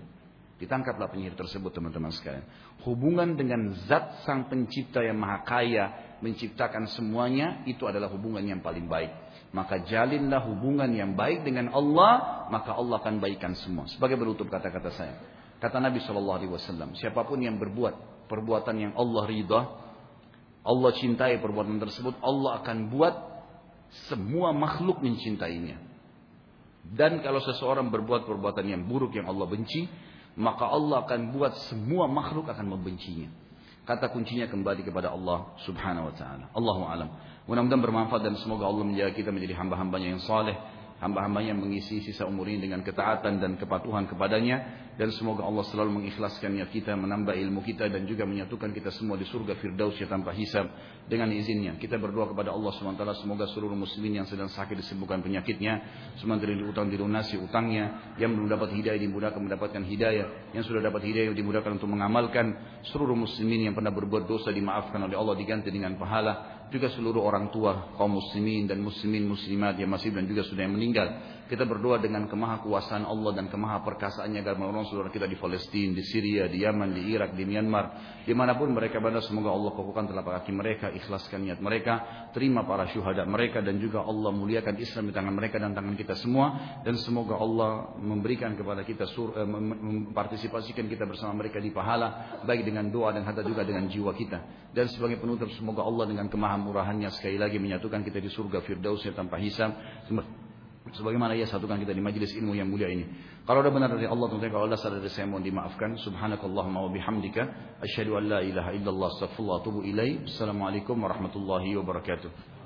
Speaker 1: Ditangkaplah penyihir tersebut teman-teman sekalian. Hubungan dengan zat sang pencipta yang maha kaya. Menciptakan semuanya. Itu adalah hubungan yang paling baik. Maka jalinlah hubungan yang baik dengan Allah. Maka Allah akan baikkan semua. Sebagai berutup kata-kata saya. Kata Nabi SAW. Siapa pun yang berbuat perbuatan yang Allah ridha. Allah cintai perbuatan tersebut. Allah akan buat semua makhluk mencintainya. Dan kalau seseorang berbuat perbuatan yang buruk yang Allah benci, maka Allah akan buat semua makhluk akan membencinya. Kata kuncinya kembali kepada Allah Subhanahu wa taala. Allahu alam. Mudah-mudahan bermanfaat dan semoga Allah menjaga kita menjadi hamba-hambanya yang saleh hamba-hambanya mengisi sisa umur ini dengan ketaatan dan kepatuhan kepadanya. Dan semoga Allah selalu mengikhlaskan niat kita menambah ilmu kita dan juga menyatukan kita semua di surga firdaus tanpa hisab. Dengan izinnya kita berdoa kepada Allah SWT semoga seluruh muslimin yang sedang sakit disembuhkan penyakitnya semua yang utang dilunasi utangnya yang belum dapat hidayah dimudahkan mendapatkan hidayah yang sudah dapat hidayah dimudahkan untuk mengamalkan seluruh muslimin yang pernah berbuat dosa dimaafkan oleh Allah diganti dengan pahala juga seluruh orang tua kaum muslimin dan muslimin muslimat yang masih dan juga sudah yang meninggal. Kita berdoa dengan kemahakuasaan Allah dan kemahaperkasaannya agar menolong saudara kita di Palestina, di Syria, di Yaman, di Irak, di Myanmar, di mana pun mereka berada. Semoga Allah kokohkan telapak kaki mereka, ikhlaskan niat mereka, terima para syuhada mereka dan juga Allah muliakan Islam di tangan mereka dan tangan kita semua dan semoga Allah memberikan kepada kita sur, eh, mempartisipasikan kita bersama mereka di pahala baik dengan doa dan harta juga dengan jiwa kita. Dan sebagai penutup semoga Allah dengan kemahamurahannya sekali lagi menyatukan kita di surga firdausnya tanpa hisab. Sebagaimana ia satukan kita di majlis ilmu yang mulia ini. Kalau ada benar dari Allah tentunya kalau ada salah dari saya mohon dimaafkan. Subhanakallahumma wa bihamdika asyhadu an la ilaha illallah astaghfirullah wa atubu ilaih. Assalamualaikum warahmatullahi wabarakatuh.